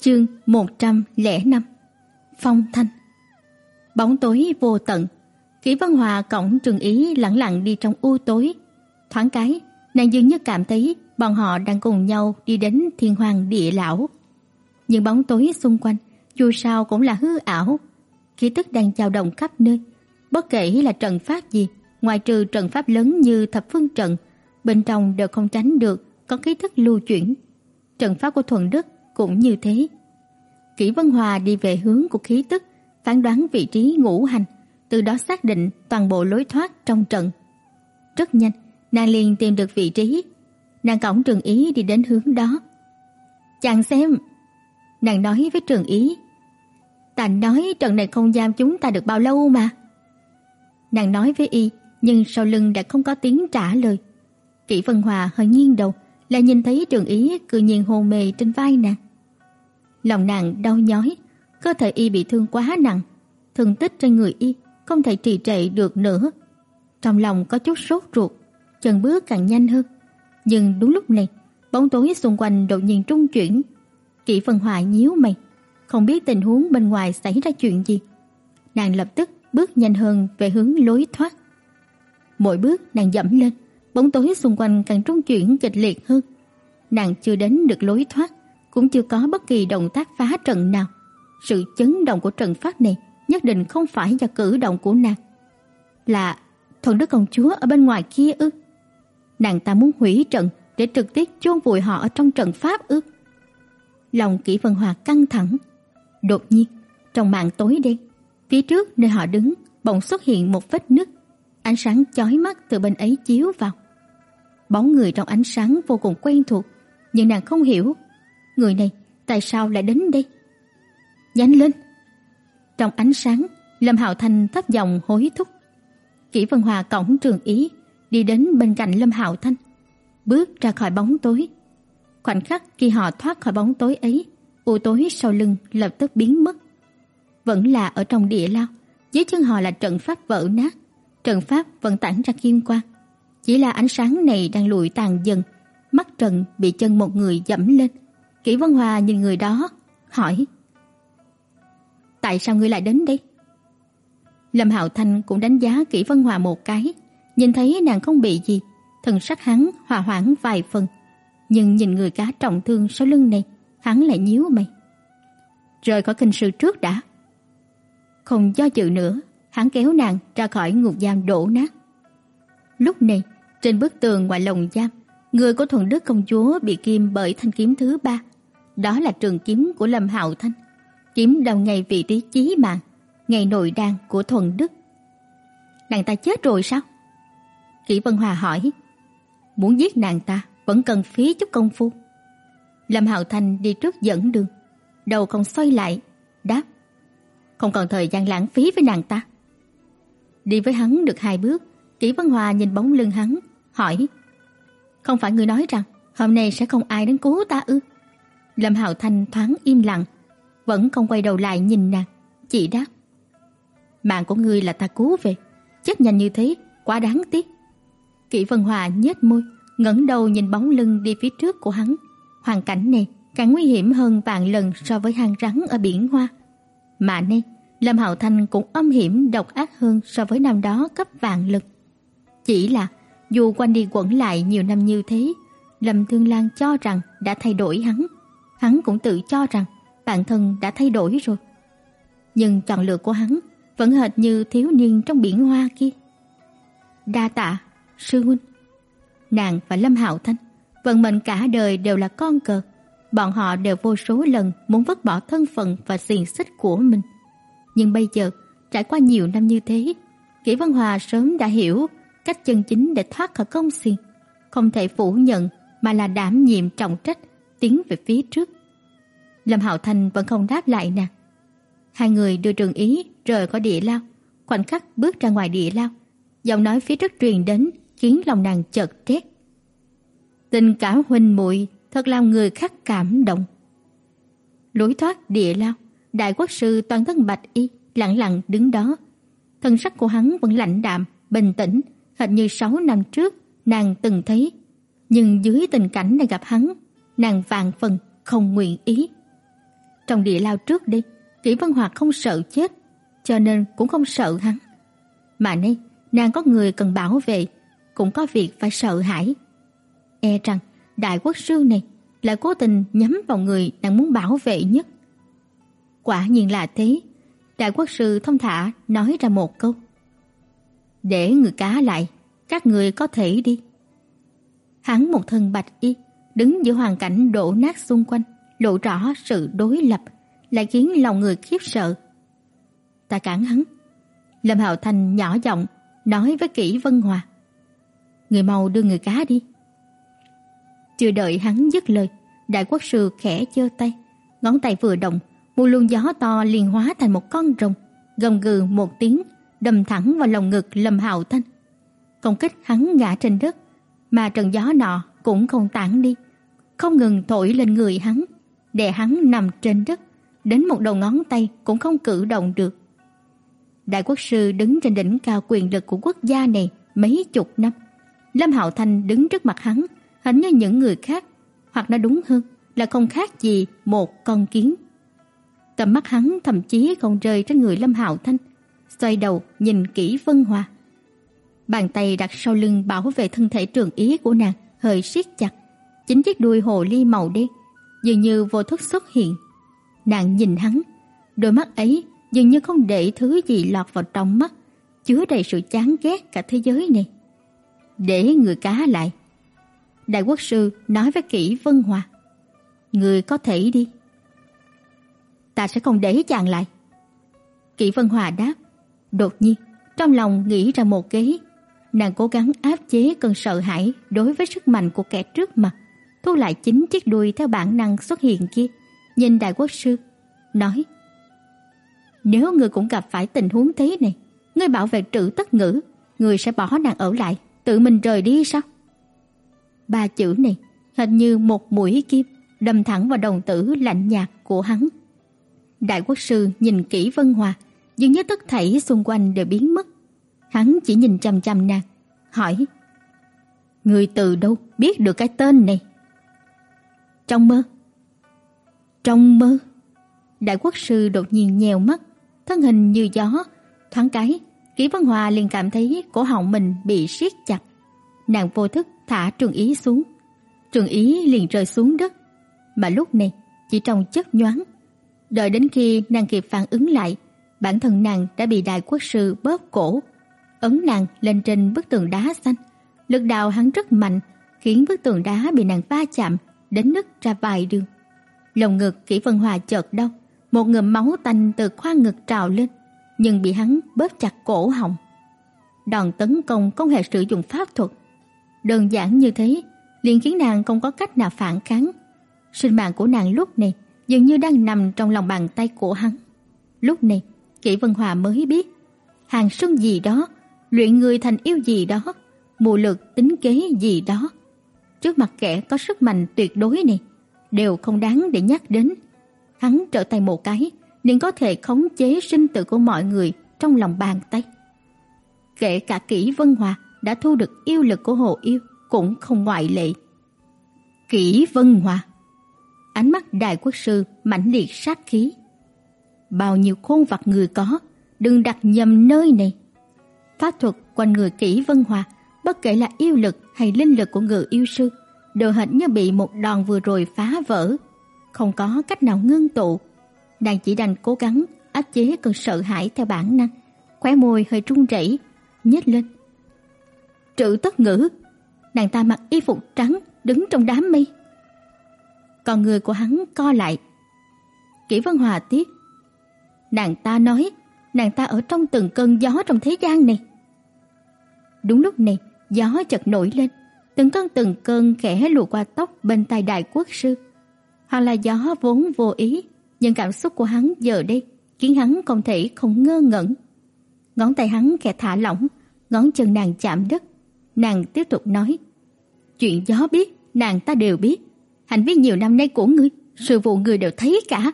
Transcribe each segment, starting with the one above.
Chương 105 Phong thanh. Bóng tối vô tận. Kỷ Văn Hòa cổng trường ý lặng lặng đi trong u tối. Thoáng cái, Nàng dường như cảm thấy bọn họ đang cùng nhau đi đến thiên hoàng địa lão. Những bóng tối xung quanh, Dù sao cũng là hư ảo. Khí tức đang dao động khắp nơi. Bất kể là trận pháp gì Ngoài trừ trận pháp lớn như thập phương trận, Bên trong đều không tránh được Có khí thức lưu chuyển. Trận pháp của thuần đức cũng như thế. Kỷ Vân Hòa đi về hướng của khí tức, phán đoán vị trí ngũ hành, từ đó xác định toàn bộ lối thoát trong trận. Rất nhanh, nàng liền tìm được vị trí. Nàng cổng Trường Ý đi đến hướng đó. "Chàng xem." Nàng nói với Trường Ý. "Ta nói trận này không giam chúng ta được bao lâu mà." Nàng nói với y, nhưng sau lưng đã không có tiếng trả lời. Kỷ Vân Hòa hơi nghiêng đầu, lại nhìn thấy Trường Ý cư nhiên hôn mê trên vai nàng. Lòng nàng đau nhói, cơ thể y bị thương quá nặng, thương tích trên người y không thể trì trệ được nữa. Trong lòng có chút sốt ruột, chân bước càng nhanh hơn. Nhưng đúng lúc này, bóng tối xung quanh đột nhiên trung chuyển. Kỷ Vân Hoài nhíu mày, không biết tình huống bên ngoài xảy ra chuyện gì. Nàng lập tức bước nhanh hơn về hướng lối thoát. Mỗi bước nàng dẫm lên, bóng tối xung quanh càng trung chuyển kịch liệt hơn. Nàng chưa đến được lối thoát, cũng chưa có bất kỳ động tác phá trận nào. Sự chấn động của trận pháp này nhất định không phải do cử động của nàng. Là thần đức công chúa ở bên ngoài kia ư? Nàng ta muốn hủy trận để trực tiếp chôn vùi họ ở trong trận pháp ư? Lòng Kỷ Vân Hòa căng thẳng. Đột nhiên, trong màn tối đen, phía trước nơi họ đứng bỗng xuất hiện một vết nứt. Ánh sáng chói mắt từ bên ấy chiếu vào. Bóng người trong ánh sáng vô cùng quen thuộc, nhưng nàng không hiểu người này tại sao lại đến đây? Nhanh lên. Trong ánh sáng, Lâm Hạo Thanh thấp giọng hối thúc. Kỷ Vân Hòa cổng trường ý, đi đến bên cạnh Lâm Hạo Thanh, bước ra khỏi bóng tối. Khoảnh khắc khi họ thoát khỏi bóng tối ấy, u tối sau lưng lập tức biến mất. Vẫn là ở trong địa lao, dưới chân họ là trận pháp vỡ nát, trận pháp vẫn tản ra kim quang. Chỉ là ánh sáng này đang lùi tàn dần, mắt trận bị chân một người dẫm lên Kỷ Vân Hòa nhìn người đó, hỏi: "Tại sao ngươi lại đến đây?" Lâm Hạo Thanh cũng đánh giá Kỷ Vân Hòa một cái, nhìn thấy nàng không bị gì, thần sắc hắn hòa hoãn vài phần, nhưng nhìn người cá trọng thương sau lưng này, hắn lại nhíu mày. Rời khỏi kinh sư trước đã. Không do dự nữa, hắn kéo nàng ra khỏi ngục giam đổ nát. Lúc này, trên bức tường ngoài lồng giam, người của thuần đức công chúa bị kim bởi thanh kiếm thứ ba đó là trường kiếm của Lâm Hạo Thanh, kiếm đầu ngày vị trí chí mạng, ngày nội đan của thuần đức. Nàng ta chết rồi sao? Kỷ Vân Hòa hỏi. Muốn giết nàng ta vẫn cần phí chút công phu. Lâm Hạo Thanh đi trước dẫn đường, đầu không xoay lại, đáp: "Không còn thời gian lãng phí với nàng ta." Đi với hắn được hai bước, Kỷ Vân Hòa nhìn bóng lưng hắn, hỏi: "Không phải người nói rằng hôm nay sẽ không ai đến cứu ta ư?" Lâm Hạo Thanh thoáng im lặng, vẫn không quay đầu lại nhìn nàng, chỉ đáp: "Mạng của ngươi là ta cứu về, chết nhanh như thế, quá đáng tiếc." Kỷ Vân Hòa nhếch môi, ngẩng đầu nhìn bóng lưng đi phía trước của hắn. Hoàn cảnh này càng nguy hiểm hơn vạn lần so với hang rắn ở biển hoa. Mà nay, Lâm Hạo Thanh cũng âm hiểm độc ác hơn so với năm đó cấp vạn lực. Chỉ là dù quanh đi quẩn lại nhiều năm như thế, Lâm Thương Lan cho rằng đã thay đổi hắn, hắn cũng tự cho rằng bản thân đã thay đổi rồi. Nhưng chọn lựa của hắn vẫn hệt như thiếu niên trong biển hoa kia. Đa tạ, sư huynh. Nàng và Lâm Hạo Thanh, vận mệnh cả đời đều là con cờ. Bọn họ đều vô số lần muốn vứt bỏ thân phận và xiềng xích của mình. Nhưng bây giờ, trải qua nhiều năm như thế, Kỷ Văn Hòa sớm đã hiểu cách chân chính để thoát khỏi công xiềng, không thể phủ nhận mà là đảm nhiệm trọng trách tiến về phía trước. Lâm Hạo Thành vẫn không đáp lại nàng. Hai người đưa Trường Ý rời khỏi địa lao, khoảnh khắc bước ra ngoài địa lao, giọng nói phía trước truyền đến khiến lòng nàng chợt rét. Tình cảm huynh muội thật làm người khác cảm động. Lối thoát địa lao, đại quốc sư toàn thân bạch y lặng lặng đứng đó. Thân sắc của hắn vẫn lạnh đạm, bình tĩnh, hệt như sáu năm trước nàng từng thấy, nhưng dưới tình cảnh này gặp hắn, nàng vạn phần không nguyện ý. trong địa lao trước đi, Kỷ Vân Hoạt không sợ chết, cho nên cũng không sợ hắn. Mà nay, nàng có người cần bảo vệ, cũng có việc phải sợ hãi. E rằng đại quốc sư này lại cố tình nhắm vào người nàng muốn bảo vệ nhất. Quả nhiên là thế, đại quốc sư thông thả nói ra một câu. Để người cá lại, các người có thể đi. Hắn một thân bạch y, đứng giữa hoàn cảnh đổ nát xung quanh, lộ rõ sự đối lập, lại khiến lòng người khiếp sợ. Ta cản hắn. Lâm Hạo Thành nhỏ giọng nói với Kỷ Vân Hòa. Người mau đưa người cá đi. Chưa đợi hắn dứt lời, đại quốc sư khẽ giơ tay, ngón tay vừa động, một luồng gió to liền hóa thành một con rồng, gầm gừ một tiếng, đâm thẳng vào lồng ngực Lâm Hạo Thanh. Công kích hắn ngã trên đất, mà trận gió nọ cũng không tản đi, không ngừng thổi lên người hắn, đè hắn nằm trên đất, đến một đầu ngón tay cũng không cử động được. Đại quốc sư đứng trên đỉnh cao quyền lực của quốc gia này mấy chục năm. Lâm Hạo Thanh đứng trước mặt hắn, hình như những người khác, hoặc nói đúng hơn là không khác gì một con kiến. Tầm mắt hắn thậm chí không rơi trên người Lâm Hạo Thanh, xoay đầu nhìn kỹ Vân Hòa. Bàn tay đặt sau lưng bảo vệ thân thể trường ý của nàng hơi siết chặt, chính chiếc đuôi hồ ly màu đen dường như vô thức xuất hiện. Nàng nhìn hắn, đôi mắt ấy dường như không để thứ gì lọt vào trong mắt, chứa đầy sự chán ghét cả thế giới này. Để người cá lại. Đại quốc sư nói với kỹ Vân Hòa. Người có thể đi. Ta sẽ không để chàng lại. Kỷ Vân Hòa đáp. Đột nhiên, trong lòng nghĩ ra một kế. Nàng cố gắng áp chế cơn sợ hãi đối với sức mạnh của kẻ trước mặt, thu lại chính chiếc đuôi theo bản năng xuất hiện kia, nhìn đại quốc sư, nói: "Nếu ngươi cũng gặp phải tình huống thế này, ngươi bảo vệ trữ tất ngữ, ngươi sẽ bỏ nàng ở lại, tự mình rời đi sao?" Ba chữ này hình như một mũi kim đâm thẳng vào đồng tử lạnh nhạt của hắn. Đại quốc sư nhìn kỹ Vân Hòa, dường như tất thảy xung quanh đều biến mất. Hắn chỉ nhìn chằm chằm nàng, hỏi: "Người từ đâu biết được cái tên này?" Trong mơ. Trong mơ. Đại quốc sư đột nhiên nhèo mắt, thân hình như gió, thoáng cái, Kỷ Văn Hòa liền cảm thấy cổ họng mình bị siết chặt. Nàng vô thức thả Trường Ý xuống. Trường Ý liền rơi xuống đất, mà lúc này chỉ trong chớp nhoáng, đợi đến khi nàng kịp phản ứng lại, bản thân nàng đã bị đại quốc sư bóp cổ, ấn nàng lên trên bức tường đá xanh. Lực đạo hắn rất mạnh, khiến bức tường đá bị nàng va chạm đến nứt ra vài đường. Lồng ngực Kỷ Vân Hòa chợt đau, một ngụm máu tanh từ khoang ngực trào lên, nhưng bị hắn bóp chặt cổ họng. Đòn tấn công không hề sử dụng pháp thuật, đơn giản như thế liền khiến nàng không có cách nào phản kháng. Sinh mạng của nàng lúc này dường như đang nằm trong lòng bàn tay của hắn. Lúc này, Kỷ Vân Hòa mới biết, hàng xuân gì đó, luyện người thành yêu gì đó, mù lực tính kế gì đó, trước mặt kẻ có sức mạnh tuyệt đối này đều không đáng để nhắc đến. Hắn trở tay một cái, liền có thể khống chế sinh tử của mọi người trong lòng bàn tay. Kể cả Kỷ Vân Hòa đã thu được yêu lực của Hồ Yêu cũng không ngoại lệ. Kỷ Vân Hòa Ánh mắt đại quốc sư mãnh liệt sát khí. Bao nhiêu khôn vật người có, đừng đặt nhầm nơi này. Pháp thuật quanh người kỹ Vân Hòa bất kể là yêu lực hay linh lực của người yêu sư, đều hệt như bị một đòn vừa rồi phá vỡ, không có cách nào ngưng tụ. Nàng chỉ đành cố gắng áp chế cơn sợ hãi theo bản năng, khóe môi hơi run rẩy, nhếch lên. Trữ Tất Ngữ, nàng ta mặc y phục trắng, đứng trong đám mây. Còn người của hắn co lại. Kỷ Vân Hòa tiếc, nàng ta nói, nàng ta ở trong từng cơn gió trong thế gian này. Đúng lúc này, gió chợt nổi lên, từng cơn từng cơn khẽ lùa qua tóc bên tai đại quốc sư. Hoặc là gió vốn vô ý, nhưng cảm xúc của hắn giờ đây khiến hắn không thể không ngơ ngẩn. Ngón tay hắn khẽ thả lỏng, ngón chân nàng chạm đất. Nàng tiếp tục nói, chuyện gió biết, nàng ta đều biết. Hành vi nhiều năm nay của ngươi, sự vụ người đều thấy cả.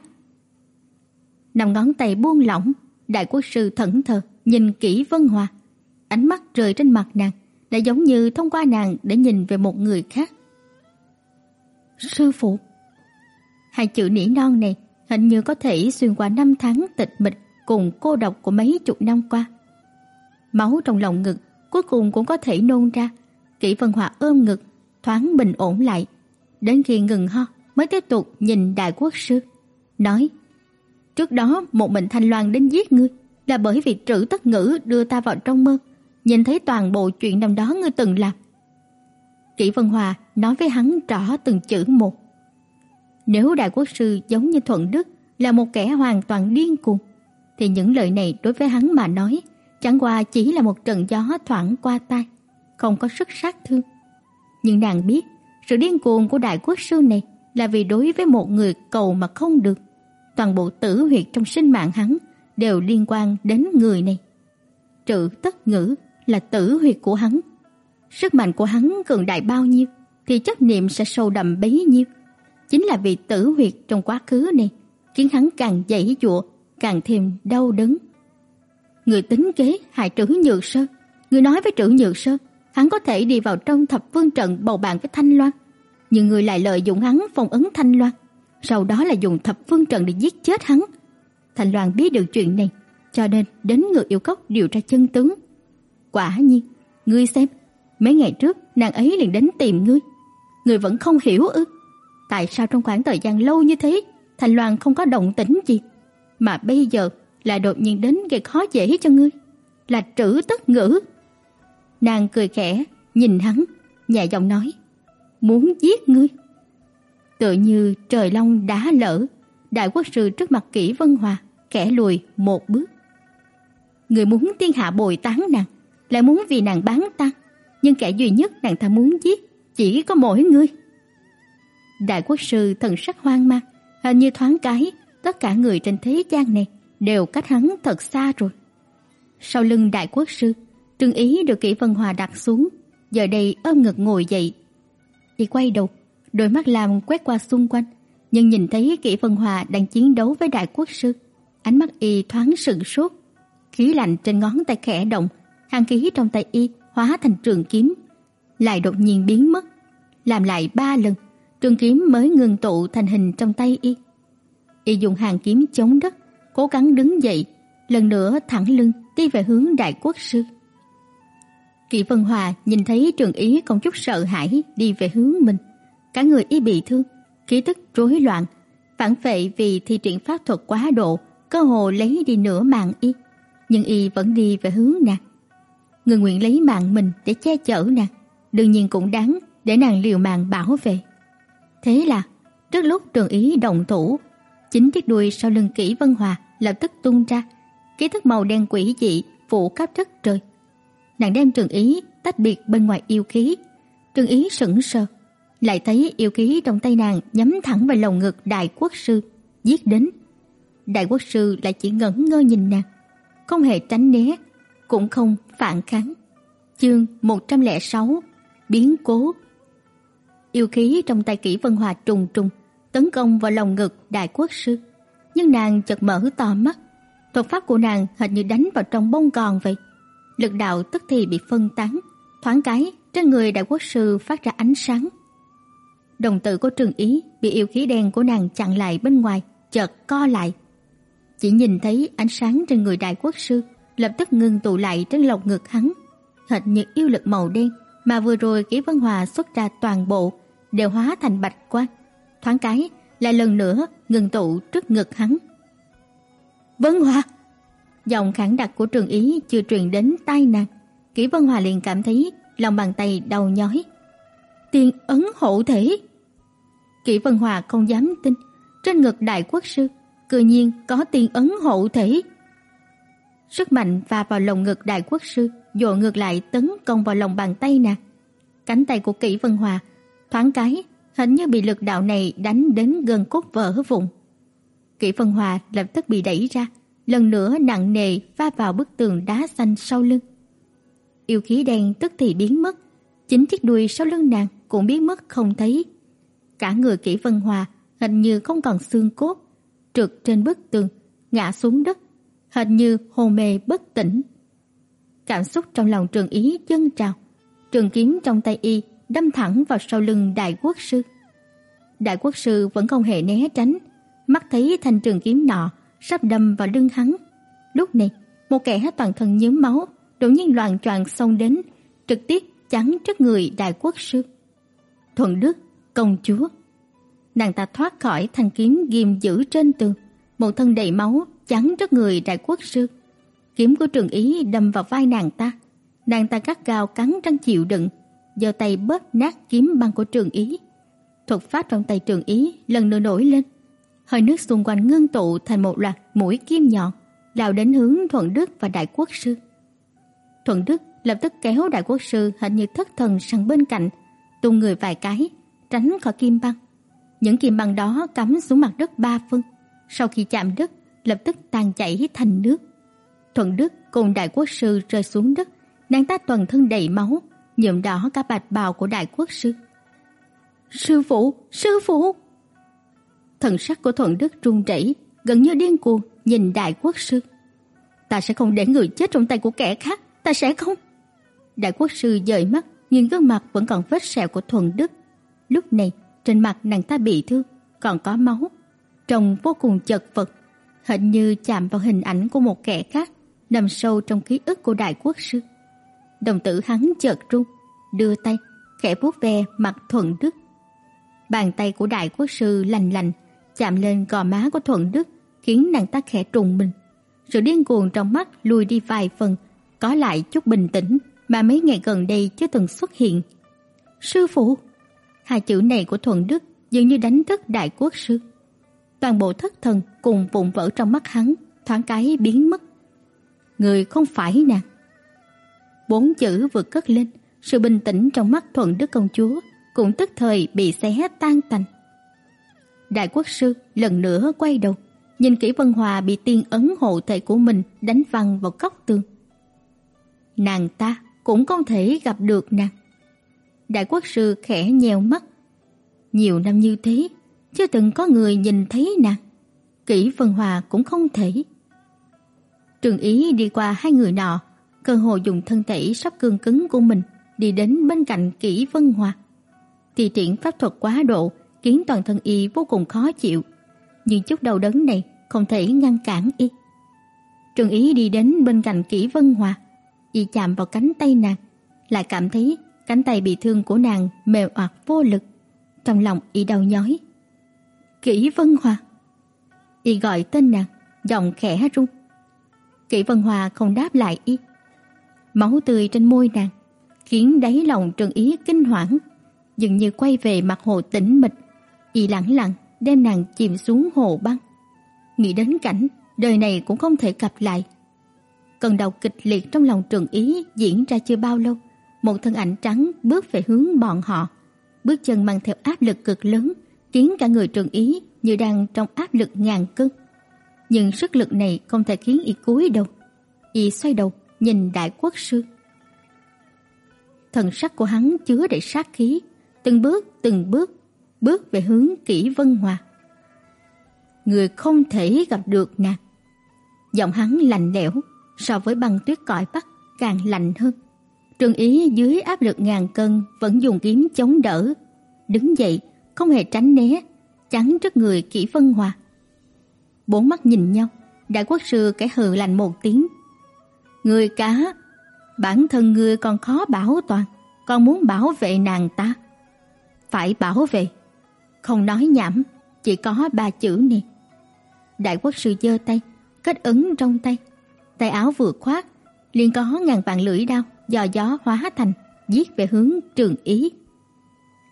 Nằm ngón tay buông lỏng, đại quốc sư thẫn thờ nhìn kỹ Vân Hòa, ánh mắt rơi trên mặt nàng, lại giống như thông qua nàng để nhìn về một người khác. Sư phụ. Hai chữ nỉ non này hình như có thể xuyên qua năm tháng tịch mịch cùng cô độc của mấy chục năm qua. Máu trong lòng ngực cuối cùng cũng có thể nôn ra. Kỷ Vân Hòa ôm ngực, thoáng bình ổn lại, đến khi ngừng ho mới tiếp tục nhìn đại quốc sư, nói: "Trước đó một mình Thanh Loan đến giết ngươi, là bởi vì trữ tất ngữ đưa ta vào trong mơ, nhìn thấy toàn bộ chuyện năm đó ngươi từng làm." Kỷ Vân Hòa nói với hắn rõ từng chữ một. Nếu đại quốc sư giống như Thuận Đức là một kẻ hoàn toàn điên cuồng, thì những lời này đối với hắn mà nói chẳng qua chỉ là một trận gió thoảng qua tai, không có sức sát thương. Nhưng nàng biết, sự điên cuồng của đại quốc sư này là vì đối với một người cầu mà không được. Toàn bộ tử huyệt trong sinh mạng hắn đều liên quan đến người này. Trự tất ngữ là tử huyệt của hắn. Sức mạnh của hắn cường đại bao nhiêu thì chấp niệm sẽ sâu đậm bấy nhiêu. Chính là vì tử huyệt trong quá khứ này khiến hắn càng dãy dụa, càng thêm đau đớn. Người tính kế hại Trử Nhược Sơn, người nói với Trử Nhược Sơn, hắn có thể đi vào trong thập phương trận bầu bạn với Thanh Loan, nhưng người lại lợi dụng hắn phong ấn Thanh Loan, sau đó là dùng thập phương trận để giết chết hắn. Thanh Loan biết được chuyện này, cho nên đến ngược yêu cốc điều tra chân tướng. Quả nhiên, ngươi xem, mấy ngày trước nàng ấy liền đến tìm ngươi. Ngươi vẫn không hiểu ư? Tại sao trong khoảng thời gian lâu như thế, Thanh Loan không có động tĩnh gì, mà bây giờ lại đột nhiên đến gây khó dễ cho ngươi, là trữ tất ngữ. Nàng cười khẽ, nhìn hắn, nhẹ giọng nói, muốn giết ngươi. Tựa như trời long đá lỡ, đại quốc sư trước mặt kỹ vân hòa, kẻ lùi một bước. Người muốn thiên hạ bồi tán nàng, lại muốn vì nàng bán ta, nhưng kẻ duy nhất nàng ta muốn giết chỉ có mỗi ngươi. Đại quốc sư thần sắc hoang mang, hình như thoáng cái, tất cả người trên thế gian này đều cách hắn thật xa rồi. Sau lưng đại quốc sư, Trương Ý được Kỷ Vân Hòa đặt xuống, giờ đây ôm ngực ngồi dậy. Y quay đầu, đôi mắt làm quét qua xung quanh, nhưng nhìn thấy Kỷ Vân Hòa đang chiến đấu với đại quốc sư, ánh mắt y thoáng sững sốt, khí lạnh trên ngón tay khẽ động, hàng khí trong tay y hóa thành trường kiếm, lại đột nhiên biến mất, làm lại ba lần, trường kiếm mới ngừng tụ thành hình trong tay y. Y dùng hàng kiếm chống đất, cố gắng đứng dậy, lần nữa thẳng lưng đi về hướng đại quốc sư. Kỷ Vân Hòa nhìn thấy Trường Ý còn chút sợ hãi đi về hướng mình, cả người y bị thương, khí tức rối loạn, phản phệ vì thi triển pháp thuật quá độ, cơ hồ lấy đi nửa mạng y, nhưng y vẫn đi về hướng nàng. Người nguyện lấy mạng mình để che chở nàng, đương nhiên cũng đáng để nàng liều mạng bảo vệ. Thế là, trước lúc Trường Ý động thủ, chính chiếc đuôi sau lưng Kỷ Vân Hòa lập tức tung ra, ký tức màu đen quỷ dị phủ khắp đất trời. Nàng đem Trường Ý tách biệt bên ngoài yêu khí. Trường Ý sững sờ, lại thấy yêu khí trong tay nàng nhắm thẳng vào lồng ngực đại quốc sư, giết đến. Đại quốc sư lại chỉ ngẩn ngơ nhìn nàng, không hề tránh né, cũng không phản kháng. Chương 106: Biến cố. Yêu khí trong tay Kỷ Vân Hòa trùng trùng tấn công vào lồng ngực đại quốc sư nhưng nàng chợt mở to mắt. Thuật pháp của nàng hệt như đánh vào trong bông gòn vậy. Lực đạo tức thì bị phân tán, thoáng cái trên người đại quốc sư phát ra ánh sáng. Đồng tử của Trường Ý bị yêu khí đen của nàng chặn lại bên ngoài, chợt co lại. Chỉ nhìn thấy ánh sáng trên người đại quốc sư lập tức ngưng tụ lại trên lồng ngực hắn, hệt như yêu lực màu đen mà vừa rồi Kỷ Vân Hòa xuất ra toàn bộ đều hóa thành bạch quang. Thoáng cái, lại lần nữa ngừng tụ trước ngực hắn. Vân Hòa! Giọng khẳng đặc của trường ý chưa truyền đến tai nàng. Kỷ Vân Hòa liền cảm thấy lòng bàn tay đau nhói. Tiên ấn hộ thể! Kỷ Vân Hòa không dám tin. Trên ngực đại quốc sư, cư nhiên có tiên ấn hộ thể. Sức mạnh va vào lồng ngực đại quốc sư, dội ngược lại tấn công vào lòng bàn tay nàng. Cánh tay của Kỷ Vân Hòa thoáng cái hình như bị lực đạo này đánh đến gần cốt vỡ vụn. Kỷ Vân Hòa lập tức bị đẩy ra, lần nữa nặng nề va vào bức tường đá xanh sau lưng. Yêu khí đen tức thì biến mất, chính chiếc đuôi sau lưng nàng cũng biến mất không thấy. Cả người Kỷ Vân Hòa hình như không còn xương cốt, trượt trên bức tường, ngã xuống đất, hình như hôn mê bất tỉnh. Cảm xúc trong lòng Trường Ý dâng trào, trường kiếm trong tay y đâm thẳng vào sau lưng đại quốc sư. Đại quốc sư vẫn không hề né tránh, mắt thấy thanh trường kiếm nọ sắp đâm vào lưng hắn. Lúc này, một kẻ toàn thân nhuốm máu đột nhiên loạn choạng xông đến, trực tiếp chắn trước người đại quốc sư. Thuận Đức, công chúa. Nàng ta thoát khỏi thanh kiếm ghim giữ trên tường, một thân đầy máu chắn trước người đại quốc sư. Kiếm của Trường Ý đâm vào vai nàng ta. Nàng ta gắt gao cắn răng chịu đựng, giơ tay bóp nát kiếm băng của Trường Ý. Thuật pháp trong tay Trường Ý lần nữa nổi lên. Hơi nước xung quanh ngưng tụ thành một loạt mũi kim nhọn, lao đến hướng Thuận Đức và Đại Quốc sư. Thuận Đức lập tức kéo Đại Quốc sư hình như thất thần sang bên cạnh, tung người vài cái, tránh khỏi kim băng. Những kim băng đó cắm xuống mặt đất ba phân, sau khi chạm đất, lập tức tan chảy thành nước. Thuận Đức cùng Đại Quốc sư rơi xuống đất, nàng ta toàn thân đầy máu, nhuộm đỏ cả bạch bào của Đại Quốc sư. "Sư phụ, sư phụ!" Thần sắc của Thuận Đức run rẩy, gần như điên cuồng nhìn Đại Quốc sư. "Ta sẽ không để người chết trong tay của kẻ khác, ta sẽ không." Đại Quốc sư dời mắt, nhìn gương mặt vẫn còn vết sẹo của Thuần Đức. Lúc này, trên mặt nàng ta bị thương, còn có máu, trông vô cùng chật vật, hình như chạm vào hình ảnh của một kẻ khác nằm sâu trong ký ức của đại quốc sư. Đồng tử hắn chợt run, đưa tay khẽ vuốt ve mặt Thuận Đức. Bàn tay của đại quốc sư lành lành chạm lên gò má của Thuận Đức, khiến nàng ta khẽ trùng mình. Sự điên cuồng trong mắt lùi đi vài phần, có lại chút bình tĩnh mà mấy ngày gần đây chưa từng xuất hiện. "Sư phụ!" Hai chữ này của Thuận Đức dường như đánh thức đại quốc sư. Toàn bộ thất thần cùng vụn vỡ trong mắt hắn, thoáng cái biến mất. Người không phải nàng. Bốn chữ vừa cất lên, sự bình tĩnh trong mắt Thuận Đức công chúa cũng tức thời bị xé tan tành. Đại quốc sư lần nữa quay đầu, nhìn kỹ Vân Hòa bị tiên ấn hộ thể của mình đánh văng vào góc tường. Nàng ta cũng không thể gặp được nàng. Đại quốc sư khẽ nheo mắt. Nhiều năm như thế, chưa từng có người nhìn thấy nàng. Kỷ Vân Hòa cũng không thể. Trường Ý đi qua hai người nọ, cơ hồ dùng thân thể sắp cương cứng của mình đi đến bên cạnh Kỷ Vân Hòa. Thì triển pháp thuật quá độ khiến toàn thân y vô cùng khó chịu, nhưng chút đau đớn này không thể ngăn cản y. Trường Ý đi đến bên cạnh Kỷ Vân Hòa, y chạm vào cánh tay nàng, lại cảm thấy cánh tay bị thương của nàng mềm oặt vô lực. Trong lòng y đau nhói. Kỷ Vân Hòa. Y gọi tên nàng, giọng khẽ run. Kỷ Vân Hòa không đáp lại y. Máu tươi trên môi nàng khiến đáy lòng Trần Ý kinh hoảng, dường như quay về mặt hồ tĩnh mịch, y lặng lặng đem nàng chìm xuống hồ băng. Nghĩ đến cảnh đời này cũng không thể gặp lại. Cơn đau kịch liệt trong lòng trường Ý diễn ra chưa bao lâu, một thân ảnh trắng bước về hướng bọn họ, bước chân mang theo áp lực cực lớn, khiến cả người trường Ý như đang trong áp lực ngàn cân. Nhưng sức lực này không thể khiến y cúi đầu. Y xoay đầu, nhìn đại quốc sư. Thần sắc của hắn chứa đầy sát khí, từng bước từng bước bước về hướng Kỷ Vân Hòa. Người không thể gặp được nàng. Giọng hắn lạnh lẽo, so với băng tuyết cõi Bắc càng lạnh hơn. Trường Ý dưới áp lực ngàn cân vẫn dùng kiếm chống đỡ, đứng dậy, không hề tránh né, chắn trước người Kỷ Vân Hòa. Bốn mắt nhìn nhau, đại quốc sư kẻ hừ lạnh một tiếng. Người cá, bản thân ngươi còn khó bảo toàn, còn muốn bảo vệ nàng ta. Phải bảo vệ, không nói nhảm, chỉ có ba chữ này. Đại quốc sư giơ tay, kết ứng trong tay, tay áo vừa khoác, liền có ngàn vạn lưỡi đao do gió hóa thành giết về hướng Trường Ý.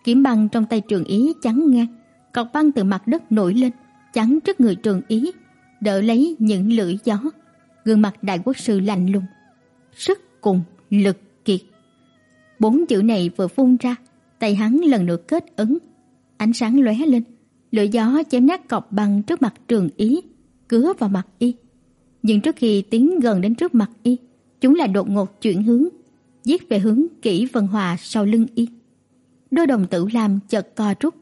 Kiếm băng trong tay Trường Ý chắn ngang, cọc băng từ mặt đất nổi lên, chắn trước người Trường Ý, đỡ lấy những lưỡi gió. Gương mặt đại quốc sư lạnh lùng, sức cùng lực kiệt. Bốn chữ này vừa phun ra, tay hắn lần nữa kết ấn, ánh sáng lóe lên, lưỡi gió chém nát cọc băng trước mặt Trường Ý, cứa vào mặt y. Nhưng trước khi tiến gần đến trước mặt y, chúng lại đột ngột chuyển hướng, giết về hướng Kỷ Vân Hòa sau lưng y. Đôi đồng tử làm chợt co rút,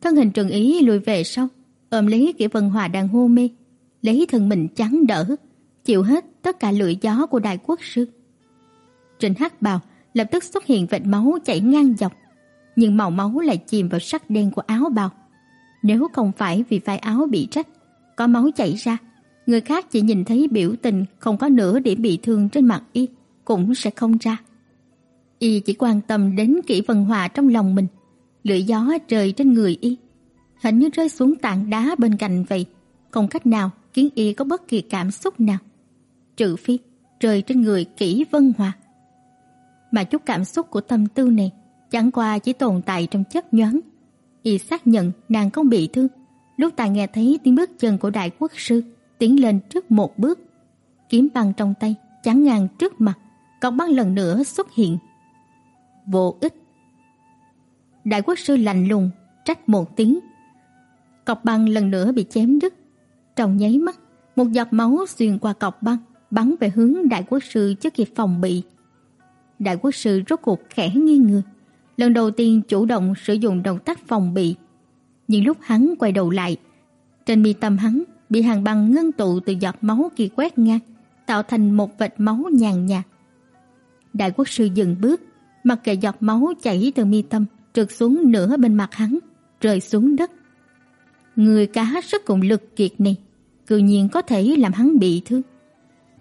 thân hình Trừng Ý lùi về sau, ôm lấy Kỷ Vân Hòa đang hôn mê, lấy thân mình trắng đỡ, chịu hết tất cả lưỡi gió của đại quốc sư. Trên hắc bào lập tức xuất hiện vệt máu chảy ngang dọc, nhưng màu máu lại chìm vào sắc đen của áo bào. Nếu không phải vì vai áo bị rách, có máu chảy ra, người khác chỉ nhìn thấy biểu tình không có nửa điểm bị thương trên mặt y cũng sẽ không ra. Y chỉ quan tâm đến kỹ vân hòa trong lòng mình, lưỡi gió rơi trên người y, hình như rơi xuống tảng đá bên cạnh vậy, không cách nào khiến y có bất kỳ cảm xúc nào. Trừ phi rơi trên người kỹ vân hòa. Mà chút cảm xúc của tâm tư này chẳng qua chỉ tồn tại trong chớp nhoáng. Y xác nhận nàng không bị thương, lúc ta nghe thấy tiếng bước chân của đại quốc sư tiến lên trước một bước, kiếm băng trong tay chắn ngang trước mặt, cọc băng lần nữa xuất hiện. Vô ích. Đại quốc sư lạnh lùng trách một tiếng. Cọc băng lần nữa bị chém đứt. Trong nháy mắt, một giọt máu xuyên qua cọc băng, bắn về hướng đại quốc sư chưa kịp phòng bị. Đại quốc sư rốt cuộc khẽ nghiêng người, lần đầu tiên chủ động sử dụng động tác phòng bị. Nhưng lúc hắn quay đầu lại, trên mi tâm hắn bị hàng băng ngưng tụ từ giọt máu kia quét ngang, tạo thành một vệt máu nhàn nhạt. Đại quốc sư dừng bước, mặc kệ giọt máu chảy từ mi tâm trượt xuống nửa bên mặt hắn, rơi xuống đất. Người cá sức cùng lực kiệt này, cư nhiên có thể làm hắn bị thương.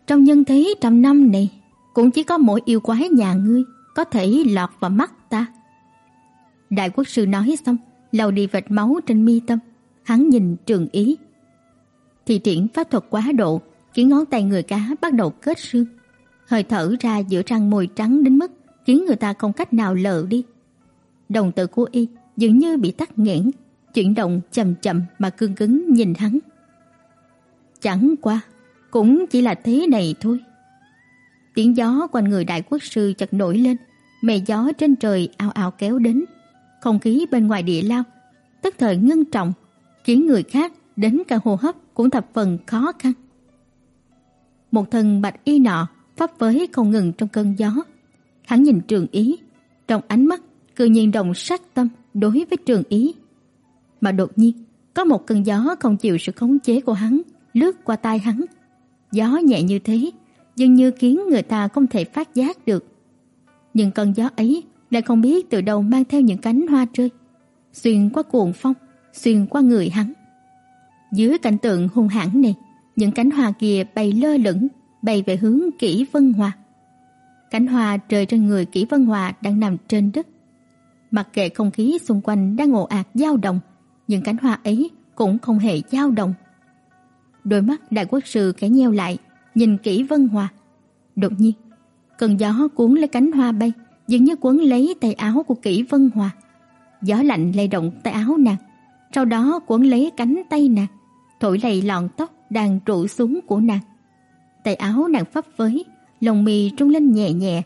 Trong nhân thế trăm năm này, cũng chỉ có mỗi yêu quái nhà ngươi có thể lọt vào mắt ta. Đại quốc sư nói xong, lau đi vệt máu trên mi tâm, hắn nhìn Trường Ý. Thì triển pháp thuật quá độ, khiến ngón tay người cá bắt đầu kết xương. Hơi thở ra giữa răng môi trắng đến mức khiến người ta không cách nào lờ đi. Đồng tử của y dường như bị tắc nghẽn, chuyển động chậm chậm mà cương cứng nhìn hắn. Chẳng qua, cũng chỉ là thế này thôi. Tiếng gió quanh người đại quốc sư chợt nổi lên, mây gió trên trời ào ào kéo đến. Không khí bên ngoài địa lao tức thời ngưng trọng, khiến người khác đến cả hô hấp cũng thập phần khó khăn. Một thân bạch y nọ pháp với không ngừng trong cơn gió. Hắn nhìn Trường Ý, trong ánh mắt cư nhiên đồng sát tâm đối với Trường Ý. Mà đột nhiên, có một cơn gió không chịu sự khống chế của hắn lướt qua tai hắn. Gió nhẹ như thế, dường như khiến người ta không thể phát giác được. Nhưng cơn gió ấy lại không biết từ đâu mang theo những cánh hoa rơi, xuyên qua cuồng phong, xuyên qua người hắn. Dưới cảnh tượng hung hãn này, những cánh hoa kia bay lơ lửng, bay về hướng Kỷ Vân Hòa. Cánh hoa rơi trên người Kỷ Vân Hòa đang nằm trên đất. Mặc kệ không khí xung quanh đang ồ ạt dao động, những cánh hoa ấy cũng không hề dao động. Đôi mắt đại quốc sư khẽ nheo lại, nhìn Kỷ Vân Hòa. Đột nhiên, cơn gió cuốn lấy cánh hoa bay, dường như cuốn lấy tay áo của Kỷ Vân Hòa. Gió lạnh lay động tay áo nàng, sau đó cuốn lấy cánh tay nàng, thổi lay lọn tóc đang trụ xuống của nàng. Tay áo nàng phấp phới, lồng mi trung lên nhẹ nhẹ.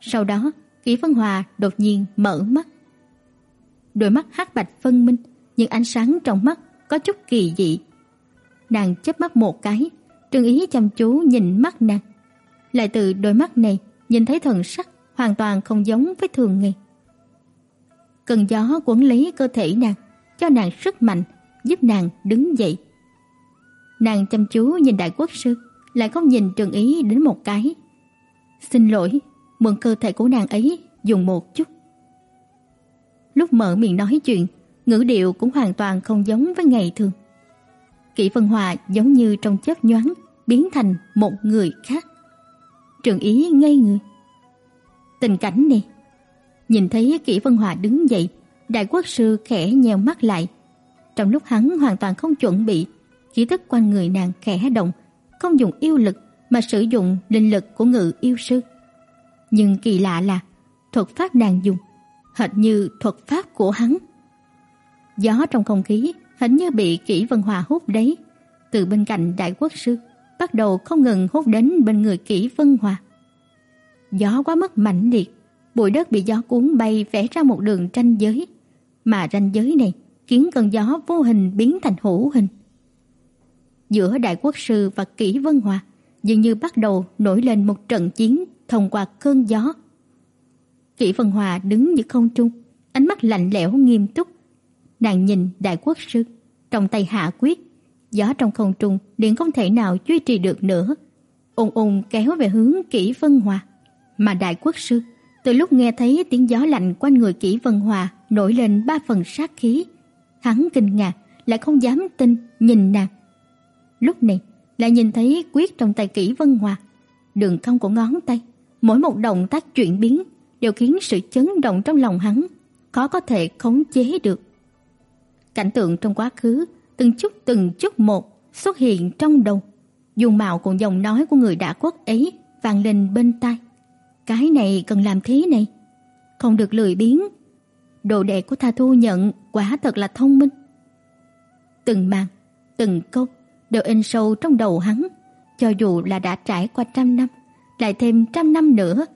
Sau đó, Kỷ Vân Hòa đột nhiên mở mắt. Đôi mắt hắc bạch phân minh, nhưng ánh sáng trong mắt có chút kỳ dị. Nàng chớp mắt một cái, Trương Ý chăm chú nhìn mắt nàng. Lại từ đôi mắt này nhìn thấy thần sắc hoàn toàn không giống với thường ngày. Cơn gió cuốn lấy cơ thể nàng, cho nàng sức mạnh, giúp nàng đứng dậy. Nàng chăm chú nhìn đại quốc sư, lại không nhìn trường Ý đến một cái. Xin lỗi, mượn cơ thể của nàng ấy dùng một chút. Lúc mở miệng nói chuyện, ngữ điệu cũng hoàn toàn không giống với ngày thường. Kỷ Vân Hòa giống như trong chớp nhoáng biến thành một người khác. Trường Ý ngây người. Tình cảnh này, nhìn thấy Kỷ Vân Hòa đứng dậy, đại quốc sư khẽ nheo mắt lại. Trong lúc hắn hoàn toàn không chuẩn bị, khí tức quanh người nàng khẽ động, không dùng yêu lực mà sử dụng linh lực của ngự yêu sư. Nhưng kỳ lạ là thuật pháp nàng dùng hệt như thuật pháp của hắn. Gió trong không khí hình như bị Kỷ Vân Hòa hút đấy, từ bên cạnh đại quốc sư bắt đầu không ngừng hút đến bên người Kỷ Vân Hòa. Gió quá mức mạnh liệt, bụi đất bị gió cuốn bay vẽ ra một đường ranh giới, mà ranh giới này khiến cơn gió vô hình biến thành hữu hình. Giữa đại quốc sư và Kỷ Vân Hòa dường như bắt đầu nổi lên một trận chiến thông qua cơn gió. Kỷ Vân Hòa đứng như không trung, ánh mắt lạnh lẽo nghiêm túc. Nàng nhìn đại quốc sư, trong tay hạ quyết, gió trong không trung liền không thể nào duy trì được nữa. Ung ung kéo về hướng Kỷ Vân Hòa, mà đại quốc sư từ lúc nghe thấy tiếng gió lạnh quanh người Kỷ Vân Hòa nổi lên ba phần sát khí, hắn kinh ngạc, lại không dám tin nhìn nàng. Lúc này, lại nhìn thấy quyết trong tay Kỷ Vân Hòa, đường cong của ngón tay, mỗi một động tác chuyển biến đều khiến sự chấn động trong lòng hắn khó có thể khống chế được. Cảnh tượng trong quá khứ từng chút từng chút một xuất hiện trong đầu. Dung mạo cùng giọng nói của người đã quốc ấy vang lên bên tai. Cái này cần làm thế này, không được lười biếng. Đồ đệ của Tha Thu nhận quả thật là thông minh. Từng màn, từng câu đều in sâu trong đầu hắn, cho dù là đã trải qua trăm năm, lại thêm trăm năm nữa,